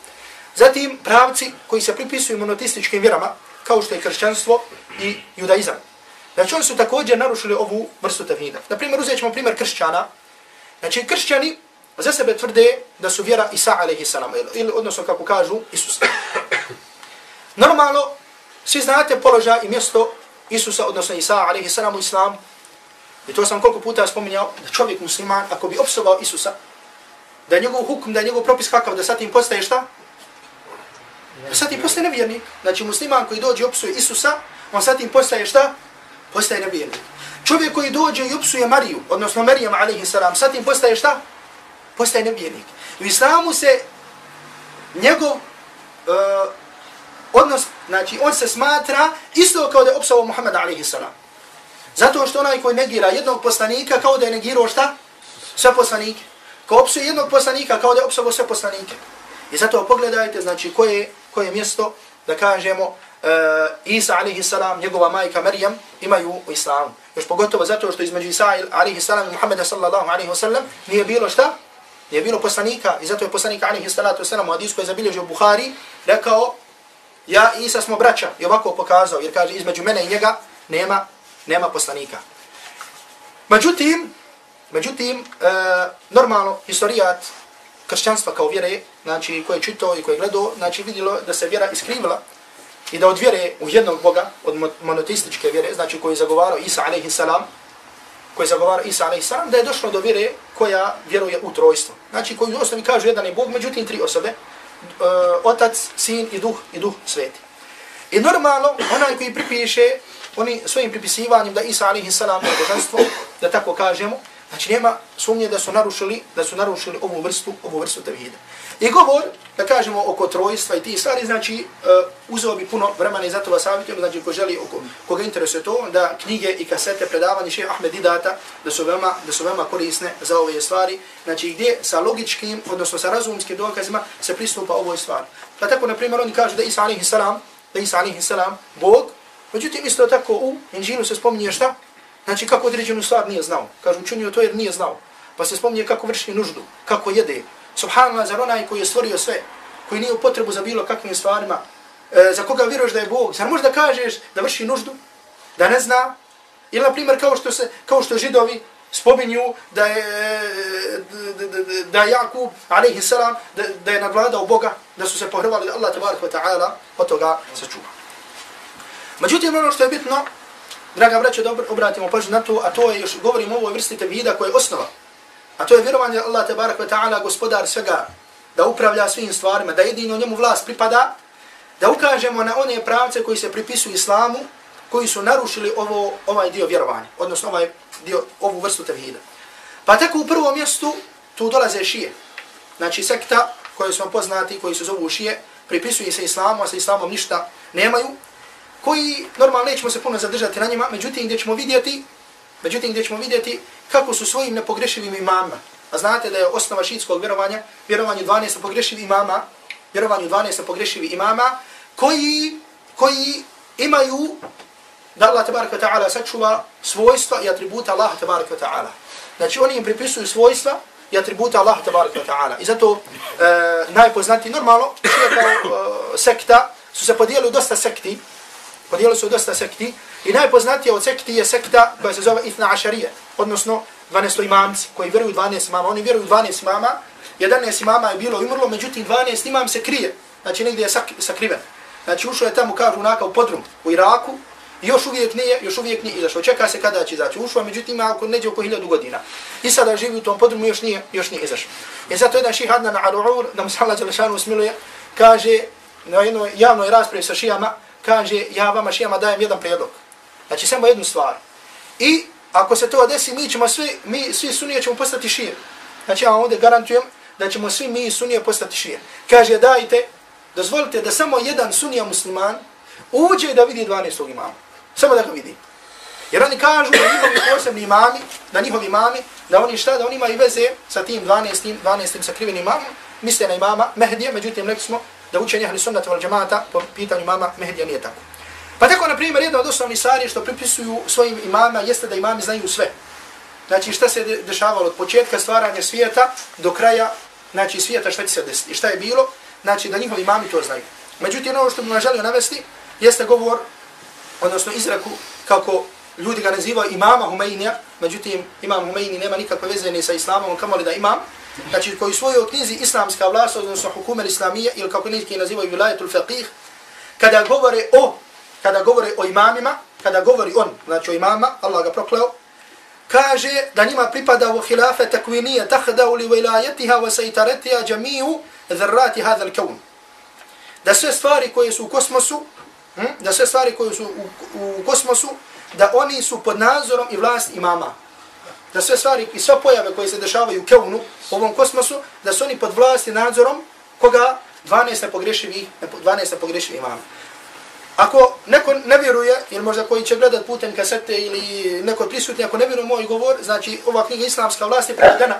Zatim pravci koji se pripisuju monoteističkim vjerama, kao što je kršćanstvo i judaizam. Znači oni su također narušili ovu vrstu tevhida. Naprimjer, uzet ćemo primjer kršćana. Znači kršćani za sebe tvrde da su vjera Isa a.s. ili odnosno kako kažu Isus. Normalno, svi znate položaj i mjesto Isusa, odnosno Isa a.s. u islamu. I to sam koliko puta spominjao, da čovjek musliman, ako bi opsovao Isusa, da njegov hukm, da njegov propis kakav, da sad tim postaje šta? Da sad tim postaje nevjernik. Znači musliman koji dođe i opsuje Isusa, on sad tim postaje šta? Postaje nevjernik. Čovjek koji dođe i opsuje Mariju, odnosno Marijam a.s. sad tim postaje šta? Postaje nevjernik. U islamu se njegov uh, odnos, znači on se smatra isto kao da je opsovao Muhammed a.s. Zato što onaj koji negira jednog poslanika kao da je negirao šta? Sve poslanike. Ko opsuje jednog poslanika kao da je opsuo sve poslanike. I zato pogledajte, znači, koje, koje mjesto, da kažemo, uh, Isa a.s. njegova majka Marijam imaju u islamu. Još pogotovo zato što između Isa a.s. i Muhammeda sallallahu a.s. nije bilo šta? Nije bilo poslanika. I zato je poslanik wasallam u hadisku koji je zabilježio Buhari rekao, ja i Isa smo braća. I ovako pokazao, jer kaže, između mene i njega nema nema poslanika. Međutim, Međutim, e, normalno, historijat kršćanstva kao vjere, znači koje je čitao i koje je gledao, znači vidjelo da se vjera iskrivila i da od vjere u jednog Boga, od monoteističke vjere, znači koji je zagovarao Isa a.s., koji je zagovarao Isa a.s., da je došlo do vjere koja vjeruje u trojstvo. Znači koji u osnovi kažu jedan je Bog, međutim tri osobe, uh, otac, sin i duh i duh sveti. I normalno, onaj koji pripiše, oni svojim pripisivanjem da Isa a.s. je božanstvo, da tako kažemo, Znači nema sumnje da su narušili, da su narušili ovu vrstu, ovu vrstu tevhida. I govor, da kažemo oko trojstva i ti stvari, znači uh, uzeo bi puno vremena i zato vas savjetujem, znači ko želi, oko, koga interesuje to, da knjige i kasete predavanje še Ahmed Idata, da su veoma, da su veoma korisne za ove stvari, znači gdje sa logičkim, odnosno sa razumskim dokazima se pristupa ovoj stvari. Pa tako, na primjer, oni kažu da Isa alaihi salam, da Isa alaihi salam, Bog, međutim isto tako u Inđilu se spominje šta? Znači kako određenu stvar nije znao. Kažu učinio to jer nije znao. Pa se spominje kako vrši nuždu, kako jede. Subhanallah, zar onaj koji je stvorio sve, koji nije u potrebu za bilo kakvim stvarima, e, za koga vjeruješ da je Bog, zar možda kažeš da vrši nuždu, da ne zna? Ili na primjer kao što, se, kao što židovi spominju da je, e, da, je Jakub, alaihi salam, da, da je nadvladao Boga, da su se pohrvali da Allah tabarak wa ta'ala od toga sačuva. Međutim, ono što je bitno, Draga braćo, da obratimo pažnju na to, a to je još, govorimo o ovoj vrsti tevhida koja je osnova. A to je vjerovanje Allah te barak ve ta'ala, gospodar svega, da upravlja svim stvarima, da jedino njemu vlast pripada, da ukažemo na one pravce koji se pripisuju islamu, koji su narušili ovo, ovaj dio vjerovanja, odnosno ovaj dio, ovu vrstu tevhida. Pa tako u prvom mjestu tu dolaze šije. Znači sekta koje su vam poznati, koji su zovu šije, pripisuju se islamu, a sa islamom ništa nemaju, koji normalno nećemo se puno zadržati na njima, međutim gdje ćemo vidjeti, međutim gdje ćemo vidjeti kako su svojim nepogrešivim imama. A znate da je osnova šiitskog vjerovanja, vjerovanje 12 pogrešivih imama, vjerovanju 12 pogrešivih imama, koji, koji imaju da Allah tabaraka ta'ala sačuva svojstva i atributa Allah tabaraka ta'ala. Znači oni im pripisuju svojstva i atributa Allah tabaraka ta'ala. I zato e, najpoznatiji, normalno, je kao e, eh, sekta, su se podijelili dosta sekti, Podijeli su dosta sekti i najpoznatija od sekti je sekta koja se zove Ithna Ašarije, odnosno 12 imamci koji vjeruju 12 imama. Oni vjeruju 12 imama, 11 imama je bilo umrlo, međutim 12 imam se krije, znači negdje je sak sakriven. Znači ušao je tamo, kažu, naka u podrum u Iraku, i još uvijek nije, još uvijek nije izašao. Čeka se kada će izaći. Ušao, međutim ima oko neđe oko hiljadu godina. I sada živi u tom podrumu, još nije, još nije izašao. I zato jedan ših Adnan Aru'ur, da mu se Allah Đelešanu usmiluje, kaže na jednoj javnoj raspravi sa šijama, kaže, ja vama šijama dajem jedan prijedlog. Znači, samo jednu stvar. I ako se to desi, mi ćemo svi, mi svi sunije ćemo postati šije. Znači, ja vam ovdje garantujem da ćemo svi mi sunije postati šije. Kaže, dajte, dozvolite da samo jedan sunija musliman uđe da vidi 12. imama. Samo da ga vidi. Jer oni kažu da njihovi posebni imami, da njihovi imami, da oni šta, da oni imaju veze sa tim 12. 12. sakrivenim imamom, misle na imama Mehdije, međutim, rekli smo da učenje ahli sunnata wal džemata po pitanju imama Mehdija nije tako. Pa tako, na primjer, jedna od osnovnih stvari što pripisuju svojim imama jeste da imami znaju sve. Znači, šta se dešavalo od početka stvaranja svijeta do kraja, znači, svijeta šta će se desiti. I šta je bilo, znači, da njihovi imami to znaju. Međutim, ono što bih vam želio navesti, jeste govor, odnosno izraku, kako ljudi ga nazivaju imama Humeinija, međutim, imam Humeini nema nikakve veze ni sa islamom, kamoli da imam, znači koji svoju knjizi islamska vlast, odnosno Hukumel islamije, ili kako neki nazivaju vilajetul faqih, kada govore o, kada govore o imamima, kada govori on, znači o imama, Allah ga prokleo, kaže da njima pripada u hilafe takvinije tahda u li vilajetiha wa sajtaretija džamiju zrrati hada l-kaun. Da sve stvari koje su u kosmosu, hm, da sve stvari koje su u, u kosmosu, da oni su pod nadzorom i vlast imama da sve stvari i sve pojave koje se dešavaju u Keunu, u ovom kosmosu, da su oni pod vlasti nadzorom koga 12 nepogrešivih, 12 nepogrešivih imama. Ako neko ne vjeruje, ili možda koji će gledat putem kasete ili neko prisutni, ako ne vjeruje moj govor, znači ova knjiga islamska vlast je prevedena.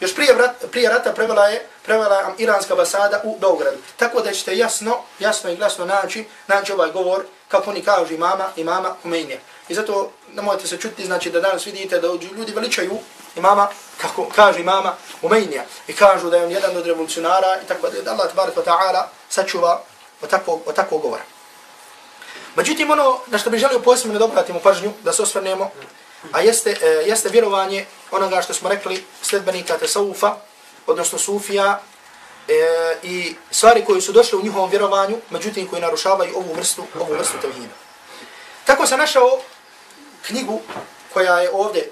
Još prije, vrat, prije rata prevela je, prevela je iranska basada u Beogradu. Tako da ćete jasno, jasno i glasno naći, naći ovaj govor, kako oni kažu imama, imama Humeinija. I zato nemojte se čuti, znači da danas vidite da ljudi veličaju imama, kako kaže imama Umejnija, i kažu da je on jedan od revolucionara, i tako da Allah tabarak wa ta'ala sačuva od takvog, od govora. Međutim, ono na što bih želio posebno da obratimo pažnju, da se osvrnemo, a jeste, e, jeste vjerovanje onoga što smo rekli sledbenika Tesaufa, odnosno Sufija, e, i stvari koje su došle u njihovom vjerovanju, međutim koji narušavaju ovu vrstu, ovu vrstu tevhida. Tako sam našao knjigu koja je ovdje, e,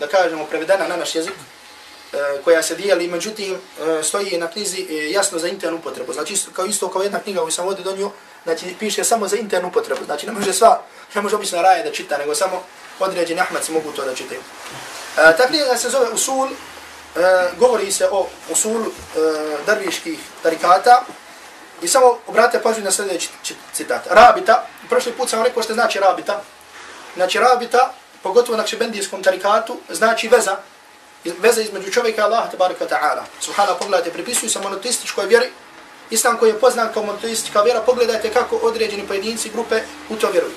da kažemo, prevedena na naš jezik, e, koja se dijeli, međutim, e, stoji na knjizi jasno za internu potrebu. Znači, isto, kao isto kao jedna knjiga koju sam ovdje donio, znači, piše samo za internu potrebu. Znači, ne može sva, ne može obična raja da čita, nego samo određeni ahmadci mogu to da čitaju. Ta knjiga se zove Usul, govori se o usul darviških tarikata, i samo obratite pažnju na sljedeći citat. Rabita, prošli put sam rekao što znači rabita. Znači rabita, pogotovo na kšibendijskom tarikatu, znači veza, veza između čovjeka i Allaha tabaraka ta'ala. Subhana, pogledajte, pripisuju se monoteističkoj vjeri, islam koji je poznan kao monoteistička vjera, pogledajte kako određeni pojedinci grupe u to vjeruju.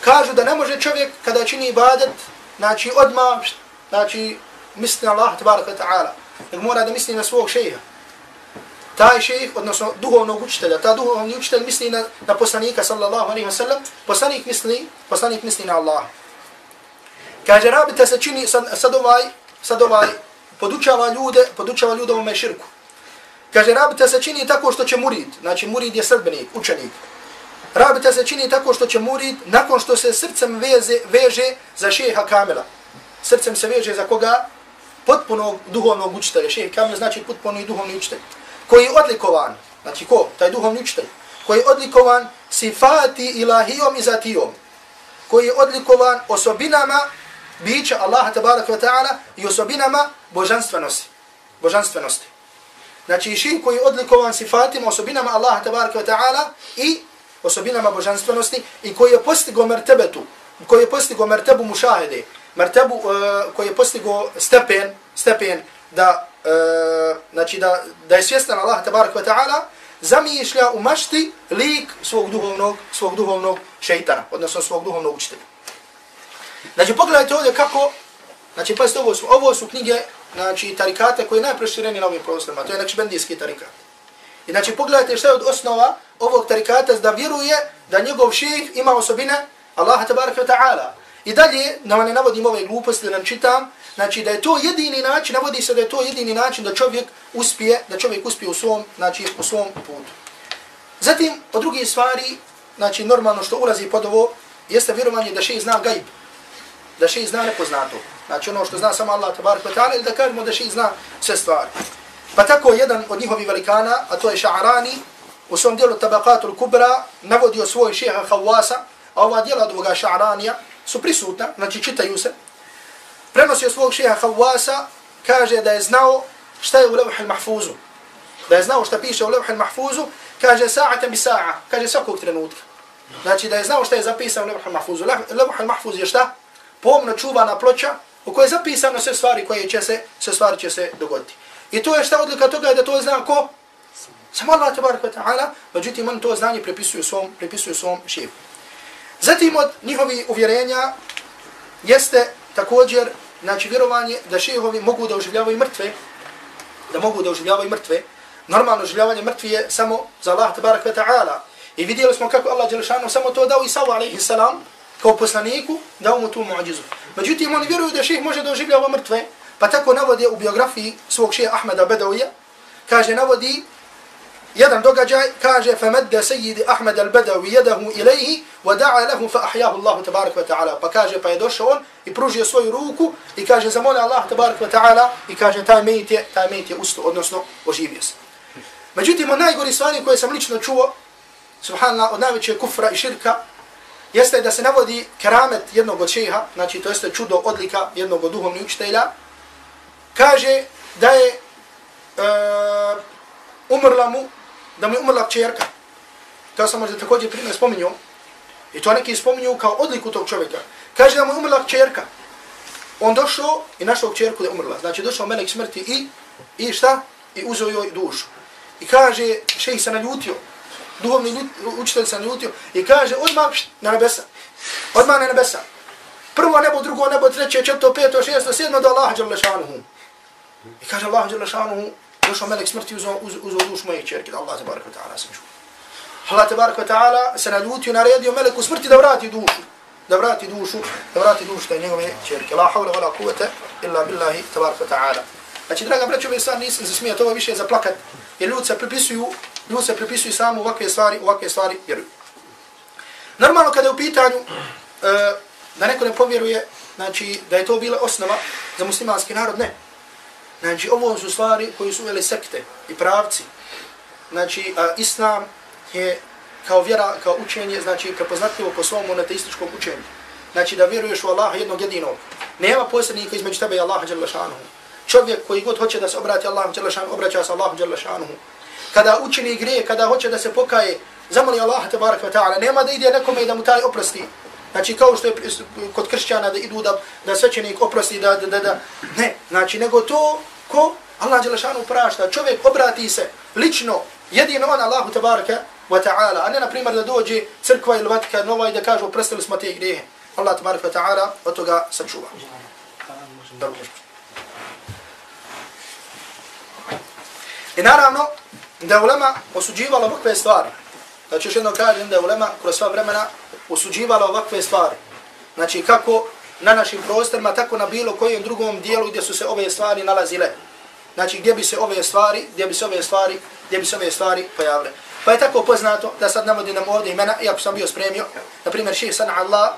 Kažu da ne može čovjek kada čini ibadet, znači odmah, znači misli na Allaha tabaraka ta'ala, nego mora da misli na svog šeha. Taj šejh, odnosno duhovnog učitelja, ta duhovni učitelj misli na, na poslanika sallallahu alaihi ve sellem poslanik misli, poslanik misli na Allah. Kaže, rabita se čini, sad, sad ovaj, sad ovaj, podučava ljude, podučava ljude ovome širku. Kaže, rabita se čini tako što će murid, znači murid je sredbenik, učenik. Rabita se čini tako što će murid, nakon što se srcem veze, veže za šeha Kamila. Srcem se veže za koga? Potpunog duhovnog učitelja. Šeha Kamil znači potpuno i duhovni učitelj. Koji je odlikovan, znači ko? Taj duhovni učitelj. Koji je odlikovan sifati ilahijom i zatijom. Koji je odlikovan osobinama bića Allaha tabaraka wa ta'ala i osobinama božanstvenosti. Božanstvenosti. Znači širk koji je odlikovan sifatima, osobinama Allaha tabaraka wa ta'ala i osobinama božanstvenosti i koji je postigo mertebetu, koji je postigo mertebu mušahede, mertebu uh, koji je postigo stepen, stepen da, E, znači da, da je svjestan Allah tabaraka wa ta'ala, zamišlja u mašti lik svog duhovnog, svog duhovnog šeitana, odnosno svog duhovnog učitelja. Znači, pogledajte ovdje kako, znači, pa ovo su, ovo su knjige, znači, tarikate koje je najprošireni na ovim prostorima, to je znači bendijski tarikat. I znači, pogledajte šta je od osnova ovog tarikata da vjeruje da njegov šejh ima osobine Allaha tabaraka wa ta'ala. I dalje, da vam ne navodim ove gluposti, da nam čitam, znači da je to jedini način, navodi se da je to jedini način da čovjek uspije, da čovjek uspije u svom, znači, u svom putu. Zatim, od druge stvari, znači, normalno što ulazi pod ovo, jeste vjerovanje da šeji zna gajb da šeji zna nepoznato. Znači ono što zna samo Allah tabarak wa ta'ala ili da kažemo da šeji zna sve stvari. Pa tako jedan od njihovih velikana, a to je Ša'arani, u svom dijelu Tabakatul Kubra navodio svoj šeha Hawasa, a ova dijela od ovoga Ša'aranija su prisutna, znači čitaju se. Prenosio svog šeha Hawasa, kaže da je znao šta je u levh mahfuzu Da je znao šta piše u levh mahfuzu kaže sa'atan bi sa'a, kaže svakog trenutka. Znači da je znao šta je zapisano u levh mahfuzu Levh mahfuz je šta? pomno čuvana ploča u kojoj je zapisano sve stvari koje će se, sve stvari će se dogoditi. I to je šta odlika toga da to zna ko? Samo Allah tabaraka ta'ala, međutim on to znanje prepisuju svom, prepisuju svom šefu. Zatim od njihovi uvjerenja jeste također znači vjerovanje da šehovi mogu da oživljavaju mrtve, da mogu da oživljavaju mrtve. Normalno oživljavanje mrtvi je samo za Allah tabaraka ta'ala. I vidjeli smo kako Allah Đelešanu samo to dao Isau alaihi salam, kao poslaniku dao mu tu muadžizu. Međutim, oni vjeruju da šeh može da oživljava mrtve, pa tako navodi u biografiji svog šeha Ahmeda Bedawija, kaže, navodi jedan događaj, kaže, فَمَدَّ سَيِّدِ أَحْمَدَ الْبَدَوِ يَدَهُ إِلَيْهِ وَدَعَ لَهُ فَأَحْيَاهُ اللَّهُ تَبَارَكَ وَتَعَالَ Pa kaže, pa je došao on i pružio svoju ruku i kaže, zamoli Allah تَبَارَكَ وَتَعَالَ i kaže, taj mejt je, taj mejt je usto, odnosno oživio se. Međutim, od najgori stvari koje sam lično čuo, subhanallah, od najveće kufra i širka, jeste da se navodi keramet jednog od šeha, znači to jeste čudo odlika jednog od duhovnih učitelja, kaže da je uh, umrla mu, da mu je umrla čerka. To sam možda također primjer spominjao. I to neki spominju kao odliku tog čovjeka. Kaže da mu je umrla čerka. On došao i našao čerku da je umrla. Znači došao melek smrti i, i šta? I uzeo joj dušu. I kaže, šejh se naljutio duhovni učitelj se naljutio i kaže odmah na nebesa. Odmah na nebesa. Prvo nebo, drugo nebo, treće, četvrto, peto, šesto, sedmo do Allaha dželle šanuhu. I kaže Allah dželle šanuhu, došao melek smrti uz uzo, uzo dušu moje čerke, da Allah tabaraka ta'ala se čuo. Allah tabaraka ta'ala se naljutio, naredio meleku smrti da vrati dušu. da vrati dušu, da vrati dušu te njegove čerke. La havla wala kuvvete illa billahi tabaraka ta'ala. Znači, draga braćo, ove stvari nisam se smijati, ovo više je za plakat, jer ljudi se pripisuju, ljudi se pripisuju samo ovakve stvari, ovakve stvari vjeruju. Normalno kada je u pitanju uh, da neko ne povjeruje, znači da je to bila osnova za muslimanski narod, ne. Znači ovo su stvari koji su uveli sekte i pravci. Znači a, islam je kao vjera, kao učenje, znači prepoznatljivo po svom monoteističkom učenju. Znači da vjeruješ u Allaha jednog jedinog. Nema posljednika između tebe i Allaha dželle. Čovjek koji god hoće da se obrati Allahu dželle obraća se Allahu dželle. Kada učini grije, kada hoće da se pokaje, zamoli Allaha tebarak ve ta'ala. Nema da ide nekome da mu taj oprosti. Znači kao što je kod kršćana da idu da, da svećenik oprosti, da, da, da, da. Ne, znači nego to ko Allah Đelešanu prašta. Čovjek obrati se lično, jedino on Allahu tebarak wa ta'ala. A ne na primjer da dođe crkva ili vatika nova i da kaže oprostili smo te grijehe. Allah tebarak wa ta'ala od toga sačuva. Dobro. I naravno, da je ulema osuđivala ovakve stvari. Znači, još jedno kažem da je ulema kroz sva vremena osuđivala ovakve stvari. Znači, kako na našim prostorima, tako na bilo kojem drugom dijelu gdje su se ove stvari nalazile. Znači, gdje bi se ove stvari, gdje bi se ove stvari, gdje bi se ove stvari pojavile. Pa je tako poznato da sad navodim nam ovdje imena, iako sam bio spremio, na primjer, ših San'Allah,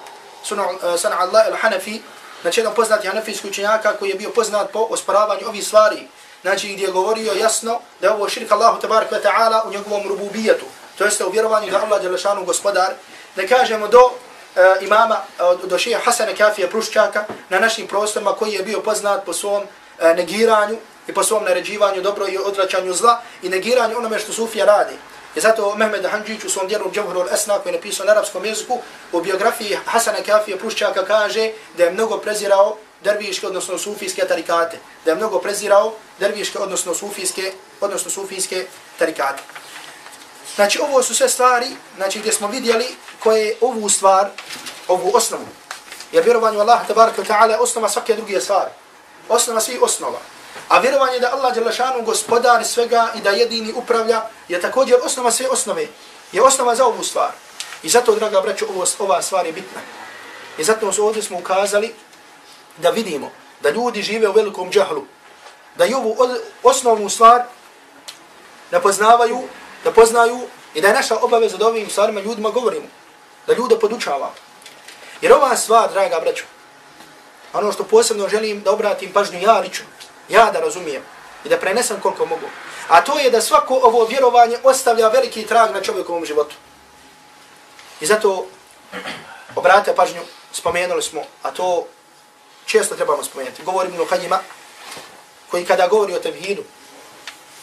Allah, Sana Allah il-Hanafi, eh, znači jedan poznati hanafijski učenjaka koji je bio poznat po osporavanju ovih stvari, znači gdje je govorio jasno da je ovo širk Allahu tabarak wa ta'ala u njegovom rububijetu, to jeste u vjerovanju da Allah je lešanu gospodar, da kažemo do e, imama, e, do šeha Hasana Kafija Pruščaka na našim prostorima koji je bio poznat po svom e, negiranju i po svom naređivanju dobro i odvraćanju zla i negiranju onome što Sufija radi. I zato Mehmed Hanđić u svom dijelu Džavhru al-Esna koji je napisao na arapskom jeziku u biografiji Hasana Kafija Pruščaka kaže da je mnogo prezirao derviške, odnosno sufijske tarikate. Da je mnogo prezirao derviške, odnosno sufijske, odnosno sufijske tarikate. Znači, ovo su sve stvari, znači, gdje smo vidjeli koje ovu stvar, ovu osnovu. Jer vjerovanje u Allah, tabaraka ta'ala, je osnova svake druge stvari. Osnova svih osnova. A vjerovanje da Allah je šanu gospodar svega i da jedini upravlja, je također osnova sve osnove. Je osnova za ovu stvar. I zato, draga braću, ova stvar je bitna. I zato su ovdje smo ukazali da vidimo da ljudi žive u velikom džahlu, da i ovu osnovnu stvar ne poznavaju, da poznaju i da je naša obaveza da ovim stvarima ljudima govorimo, da ljude podučavamo. Jer ova stvar, draga braćo, ono što posebno želim da obratim pažnju ja lično, ja da razumijem i da prenesem koliko mogu, a to je da svako ovo vjerovanje ostavlja veliki trag na čovjekovom životu. I zato obratite pažnju, spomenuli smo, a to često trebamo spomenuti. Govorim o Qajima, koji kada govori o tevhidu,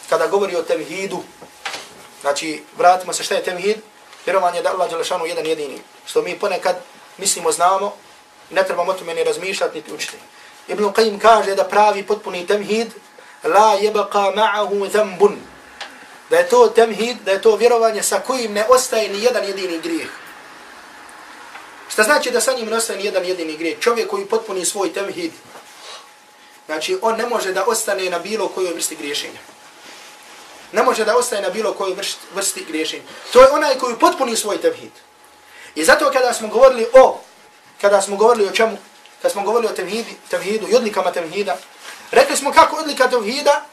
kada govori o tevhidu, znači, vratimo se šta je tevhid, vjerovanje da Allah Đelešanu jedan jedini, što mi ponekad mislimo, znamo, ne trebamo o tome ni razmišljati, niti učiti. Ibn Qajim kaže da pravi potpuni temhid la jebaka ma'ahu zambun, da je to temhid, da je to vjerovanje sa kojim ne ostaje ni jedan jedini grijeh. Šta znači da sa njim ne ostaje jedan jedini grijeh? Čovjek koji potpuni svoj temhid, znači on ne može da ostane na bilo kojoj vrsti griješenja. Ne može da ostane na bilo kojoj vrsti griješenja. To je onaj koji potpuni svoj tevhid. I zato kada smo govorili o, kada smo govorili o čemu, kada smo govorili o tevhidi, tevhidu i odlikama tevhida, rekli smo kako odlika tevhida,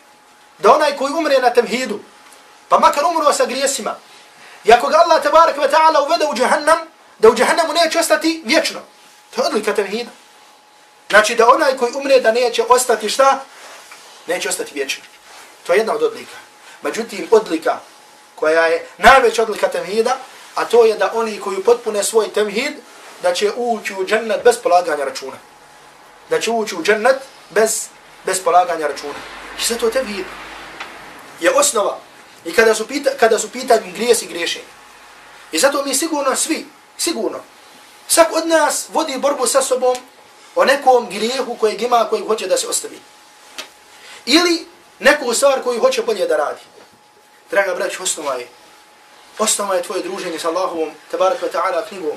da onaj koji umre na tevhidu, pa makar umro sa grijesima, i ako ga Allah tabarak wa ta'ala uvede u džahannam, da u džahannamu neće ostati vječno. To je odlika tevhida. Znači da onaj koji umre da neće ostati šta? Neće ostati vječno. To je jedna od odlika. Međutim, odlika koja je najveća odlika temhida, a to je da oni koji potpune svoj temhid, da će ući u džennet bez polaganja računa. Da će ući u džennet bez, bez polaganja računa. I sve to temhid je osnova. I kada su, pita, kada su pitanje grijes i griješenje. I zato mi sigurno svi Sigurno. Svak od nas vodi borbu sa sobom o nekom grijehu kojeg ima, kojeg hoće da se ostavi. Ili neku stvar koju hoće bolje da radi. Draga brać, osnova je. Osnova je tvoje druženje sa Allahovom, tabaraka ta'ala, knjigom.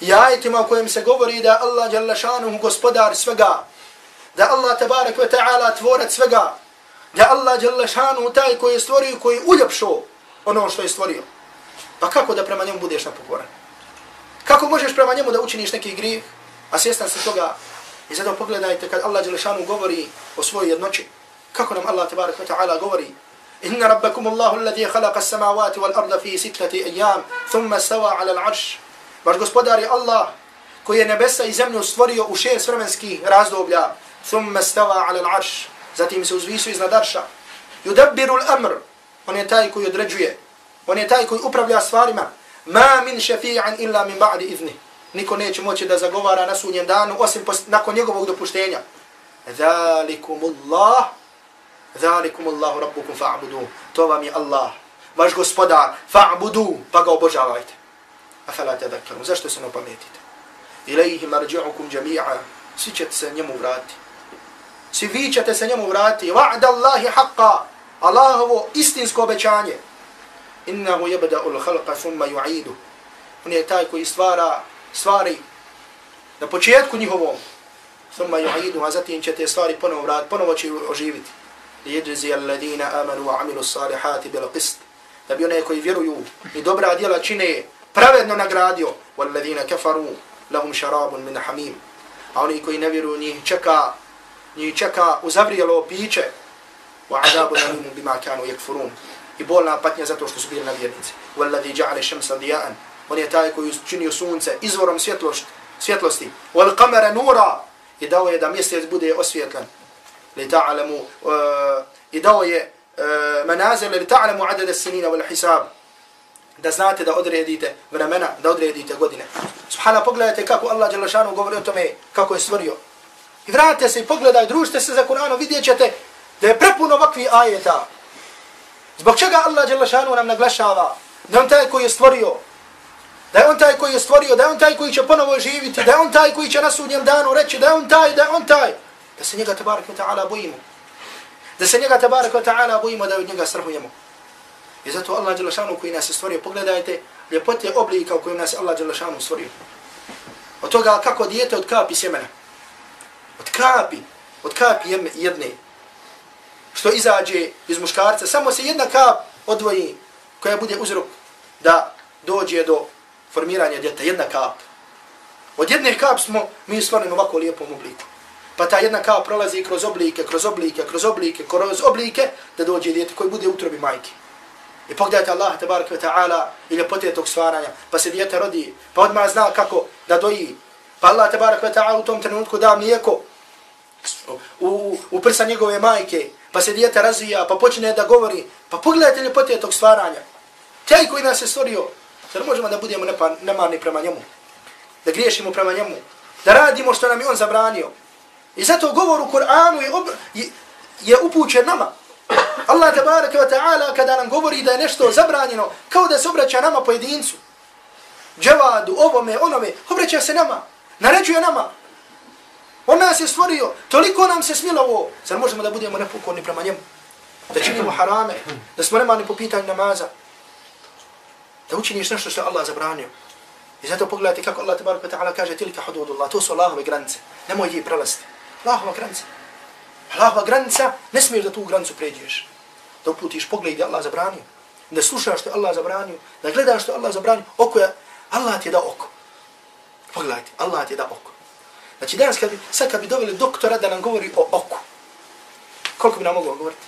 I ajetima u kojem se govori da Allah jalla šanuhu gospodar svega. Da Allah tabaraka ta'ala tvorac svega. Da Allah jalla šanuhu taj koji je stvorio, koji je uljepšo ono što je stvorio. Pa kako da prema njemu budeš napokoran? Kako možeš prema njemu da učiniš neki grijeh, a svjestan se toga? I zato pogledajte kad Allah Đelešanu govori o svojoj jednoći. Kako nam Allah tabaraka ta'ala govori? إن ربكم الله الذي خلق السماوات والأرض في ستة أيام ثم سوى على العرش. Vaš gospodar je Allah koji je nebesa i zemlju stvorio u šest vremenskih razdoblja. Thumma stava 'ala al-'arsh. Zatim se uzvisio iznad arša. Yudabbiru l'amr On je taj koji određuje. On je taj koji upravlja stvarima. Ma min shafi'an illa min ba'di idhni. Niko neće moći da zagovara na sunjem danu osim nakon njegovog dopuštenja. Zalikumullah. Zalikumullahu rabbukum fa'budu. To vam je Allah. Vaš gospodar. Fa'budu. Pa ga obožavajte. Afala te dakaru. Zašto se ne pametite? Ilaihi marđi'ukum jami'a. Svi ćete se njemu vrati. Svi vi ćete se njemu vrati. Wa'da Allahi haqqa. Allahovo istinsko obećanje innahu yabda'ul khalqa thumma yu'idu. On je taj koji stvara stvari na početku njihovom. Thumma yu'idu, a zatim će te stvari ponovo vrat, ponovo će oživiti. Lijedzi alladina amanu wa amilu salihati bil qist. Da bi one koji vjeruju i dobra djela čine pravedno nagradio. Walladina kafaru lahum šarabun min hamim. A oni koji ne vjeruju njih čeka, njih čeka uzavrijelo piće. Wa azabu nalimu bima kanu yakfurun i bolna patnja zato što su bili nevjernici. Walladhi ja'ale shamsa diya'an. On je taj koji činio sunce izvorom svjetlosti, svjetlosti. Wal qamara nura. I dao je da mjesec bude osvjetljen. Li ta'lamu uh, i dao je uh, li ta'lamu adad as-sinina wal hisab. Da znate da odredite vremena, da odredite godine. Subhana pogledajte kako Allah Đelešanu govori o tome kako je stvorio. I vratite se i pogledaj, družite se za Kur'anom, vidjet ćete da je prepuno ovakvih ajeta. Zbog čega Allah Đelešanu nam naglašava da on taj koji je stvorio, da je on taj koji je stvorio, da je on taj koji će ponovo živiti, da je on taj koji će na sudnjem danu reći da je on taj, da je on taj, da se njega tabarak wa ta'ala bojimo. Da se njega tabarak wa ta'ala bojimo, da od njega strahujemo. I zato Allah Đelešanu koji nas je stvorio, pogledajte ljepote oblika u kojem nas Allah Đelešanu stvorio. Od toga kako dijete od kapi sjemena. Od kapi, od kapi jedne što izađe iz muškarca, samo se jedna kap odvoji koja bude uzrok da dođe do formiranja djeta, jedna kap. Od jedne kap smo mi stvoreni ovako lijepom obliku. Pa ta jedna kao prolazi kroz oblike, kroz oblike, kroz oblike, kroz oblike, da dođe djete koji bude utrobi majke. I pogledajte Allah, tabarak wa ta'ala, i ljepote tog stvaranja, pa se djete rodi, pa odmah zna kako da doji. Pa Allah, tabarak wa ta'ala, u tom trenutku da mlijeko u, u prsa njegove majke, pa se dijete razvija, pa počne da govori, pa pogledajte ljepote tog stvaranja. Taj koji nas je stvorio, da možemo da budemo nemarni prema njemu, da griješimo prema njemu, da radimo što nam je on zabranio. I zato govor u Kur'anu je, je, je upućen nama. Allah tabaraka wa ta'ala kada nam govori da je nešto zabranjeno, kao da se obraća nama pojedincu, Dževadu, ovome, onome, obraća se nama, naređuje nama, On nas je stvorio, toliko nam se smilovo. Zar možemo da budemo nepokorni prema njemu? Da činimo harame, da smo nemani po pitanju namaza. Da učiniš nešto što je Allah zabranio. I zato pogledajte kako Allah tabaraka ta'ala kaže tilika hududullah, to su Allahove granice. Nemoj ih prelaziti. Allahova granica. Allahova pa granica, ne smiješ da tu granicu pređeš. Da uputiš pogled gdje Allah zabranio. Da slušaš što Allah zabranio. Da gledaš što Allah zabranio. Oko je, Allah ti je dao oko. Pogledajte, Allah ti je dao oko. Znači danas kad bi, sad kad bi doveli doktora da nam govori o oku, koliko bi nam mogao govoriti?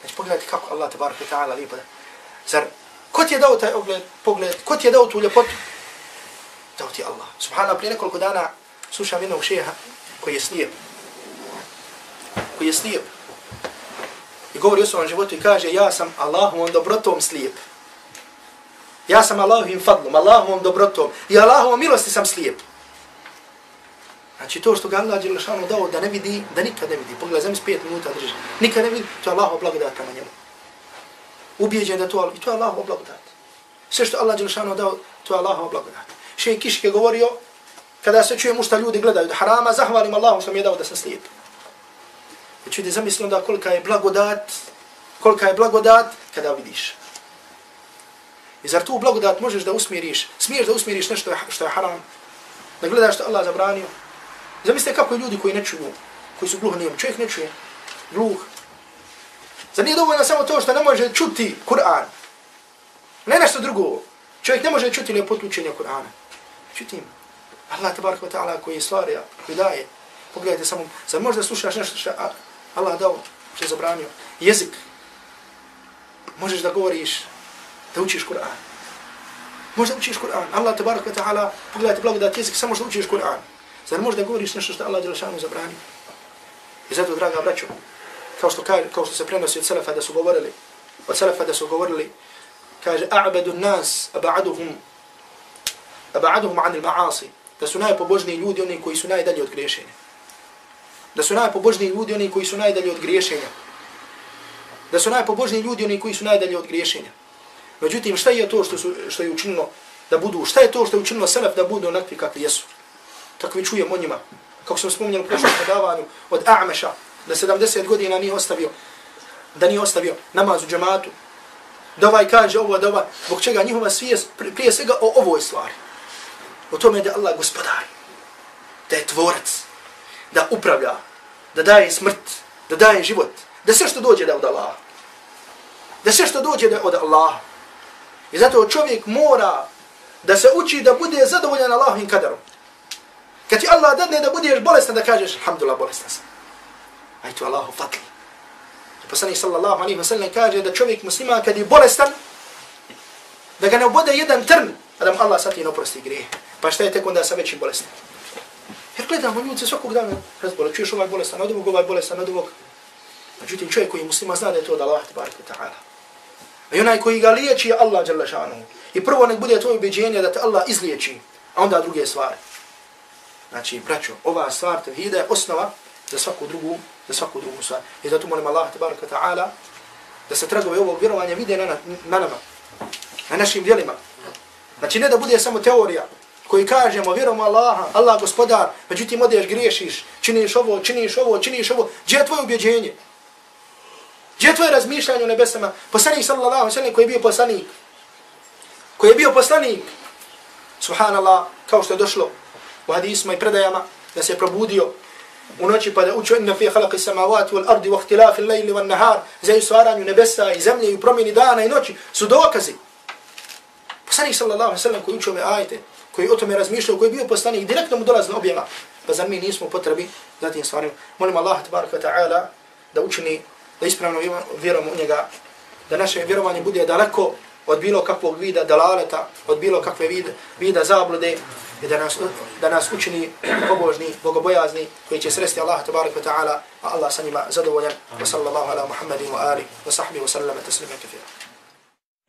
Znači pogledajte kako Allah te barak i ta'ala lijepo da. Zar, ko ti je dao taj ogled, pogled, ko ti je dao tu ljepotu? Dao ti Allah. Subhanallah, prije nekoliko dana slušam jednog šeha koji je slijep. Koji je slijep. I govori o svom životu i kaže, ja sam Allahovom dobrotom slijep. Ja sam Allahovim fadlom, Allahovom dobrotom i Allahovom milosti sam slijep. Znači to što ga Allah Đelešanu dao da ne vidi, da nikad ne vidi. Pogledaj, zemlji pet minuta drži. Nikad ne vidi, to je Allahov blagodat na njemu. Ubijeđen da to, i to je Allahov blagodat. Sve što Allah Đelešanu dao, to je Allahov blagodat. Še Kiške govorio, kada se čujemo šta ljudi gledaju da harama, zahvalim Allahu što mi je dao da sam slijep. Znači da zamislim da kolika je blagodat, kolika je blagodat kada vidiš. I zar tu blagodat možeš da usmiriš, smiješ da usmiriš nešto što je haram, da gledaš što Allah zabranio, Zamislite kako ljudi koji ne čuju, koji su gluh nijem. Čovjek ne čuje, gluh. Zar nije dovoljno samo to što ne može čuti Kur'an? Ne nešto drugo. Čovjek ne može čuti lijepotu učenja Kur'ana. Čutim. Allah tabaraka wa ta'ala koji je stvario, koji daje, pogledajte samo, zar možda slušaš nešto što Allah dao, što je zabranio? Jezik. Možeš da govoriš, da učiš Kur'an. Možda učiš Kur'an. Allah tabaraka wa ta'ala, pogledajte blagodat jezik, samo što učiš Kur'an. Zar možda govoriš nešto što Allah Đelešanu zabranio? I zato, draga braćo, kao što, kaže, kao što se prenosi od Selefa da su govorili, od Selefa da su govorili, kaže, a'badu nas, aba'aduhum, aba'aduhum anil ma'asi, da su najpobožniji ljudi oni koji su najdalje od griješenja. Da su najpobožniji ljudi oni koji su najdalje od griješenja. Da su najpobožniji ljudi oni koji su najdalje od griješenja. Međutim, šta je to što, su, što je učinilo da budu, šta je to što je učinilo Selef da budu onakvi kakvi jesu? Tako mi o njima. Kako sam spominjali u prošlom predavanju od A'meša, da 70 godina nije ostavio, da nije ostavio namaz u džematu, da ovaj kaže ovo, da ovaj, zbog čega njihova svijest prije svega o ovoj stvari. O tome da Allah gospodar, da je tvorac, da upravlja, da daje smrt, da daje život, da sve što dođe da od Allaha. Da sve što dođe da od Allaha. I zato čovjek mora da se uči da bude zadovoljan Allahovim kaderom. Kad ti Allah dadne da budeš bolestan, da kažeš, alhamdulillah, bolestan sam. Aj tu Allahu fadl. Poslanik sallallahu alaihi wa sallam kaže da čovjek muslima kad je bolestan, da ga ne obode jedan trn, a da mu Allah sati ne oprosti grije. Pa šta je tek onda sa većim bolestima? Jer gledamo ljudi se svakog dana razbole, čuješ ovaj bolestan, od ovog ovaj bolestan, od ovog. Međutim, čovjek koji muslima zna da je to od Allah, tabarik wa ta'ala. I onaj koji ga liječi je Allah, jalla šanu. I prvo nek bude tvoje ubeđenje da te Allah izliječi, a onda druge stvari. Znači, braćo, ova stvar tevhida je osnova za svaku drugu, za svaku drugu stvar. I zato molim Allah, tabaraka ta'ala, da se tragove ovog vjerovanja vide na, na, na nama, na našim djelima. Znači, ne da bude samo teorija koji kažemo, vjerom Allaha, Allah gospodar, međutim odeš, griješiš, činiš ovo, činiš ovo, činiš ovo. Gdje je tvoje ubjeđenje? Gdje je tvoje razmišljanje u nebesama? Poslanik sallallahu sallam koji je bio poslanik, koji je bio poslanik, subhanallah, kao što je došlo u hadisma i predajama, da se probudio u noći pa da učio inna fi halaki samavati wal ardi wa ihtilafi lejli wal nahar za stvaranju nebesa i zemlje i promjeni dana i noći su dokazi. Poslanik sallallahu sallam koji učio me ajte, koji o tome razmišljao, koji je bio poslanik, direktno mu dolazila objava. objema, pa zar mi nismo potrebi za tim stvarima. Molim Allah tabaraka ta'ala da učini, da ispravno vjerujemo u njega, da naše vjerovanje bude daleko od bilo kakvog vida dalaleta, od bilo kakve vida, vida zablude, i da nas, da nas učini pobožni, bogobojazni, koji će sresti Allah tabaraka ta'ala, a Allah sa njima zadovoljan. Wa sallallahu ala Muhammadin wa ali, wa sahbihi wa sallama taslima kafira.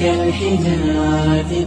كالحجارة.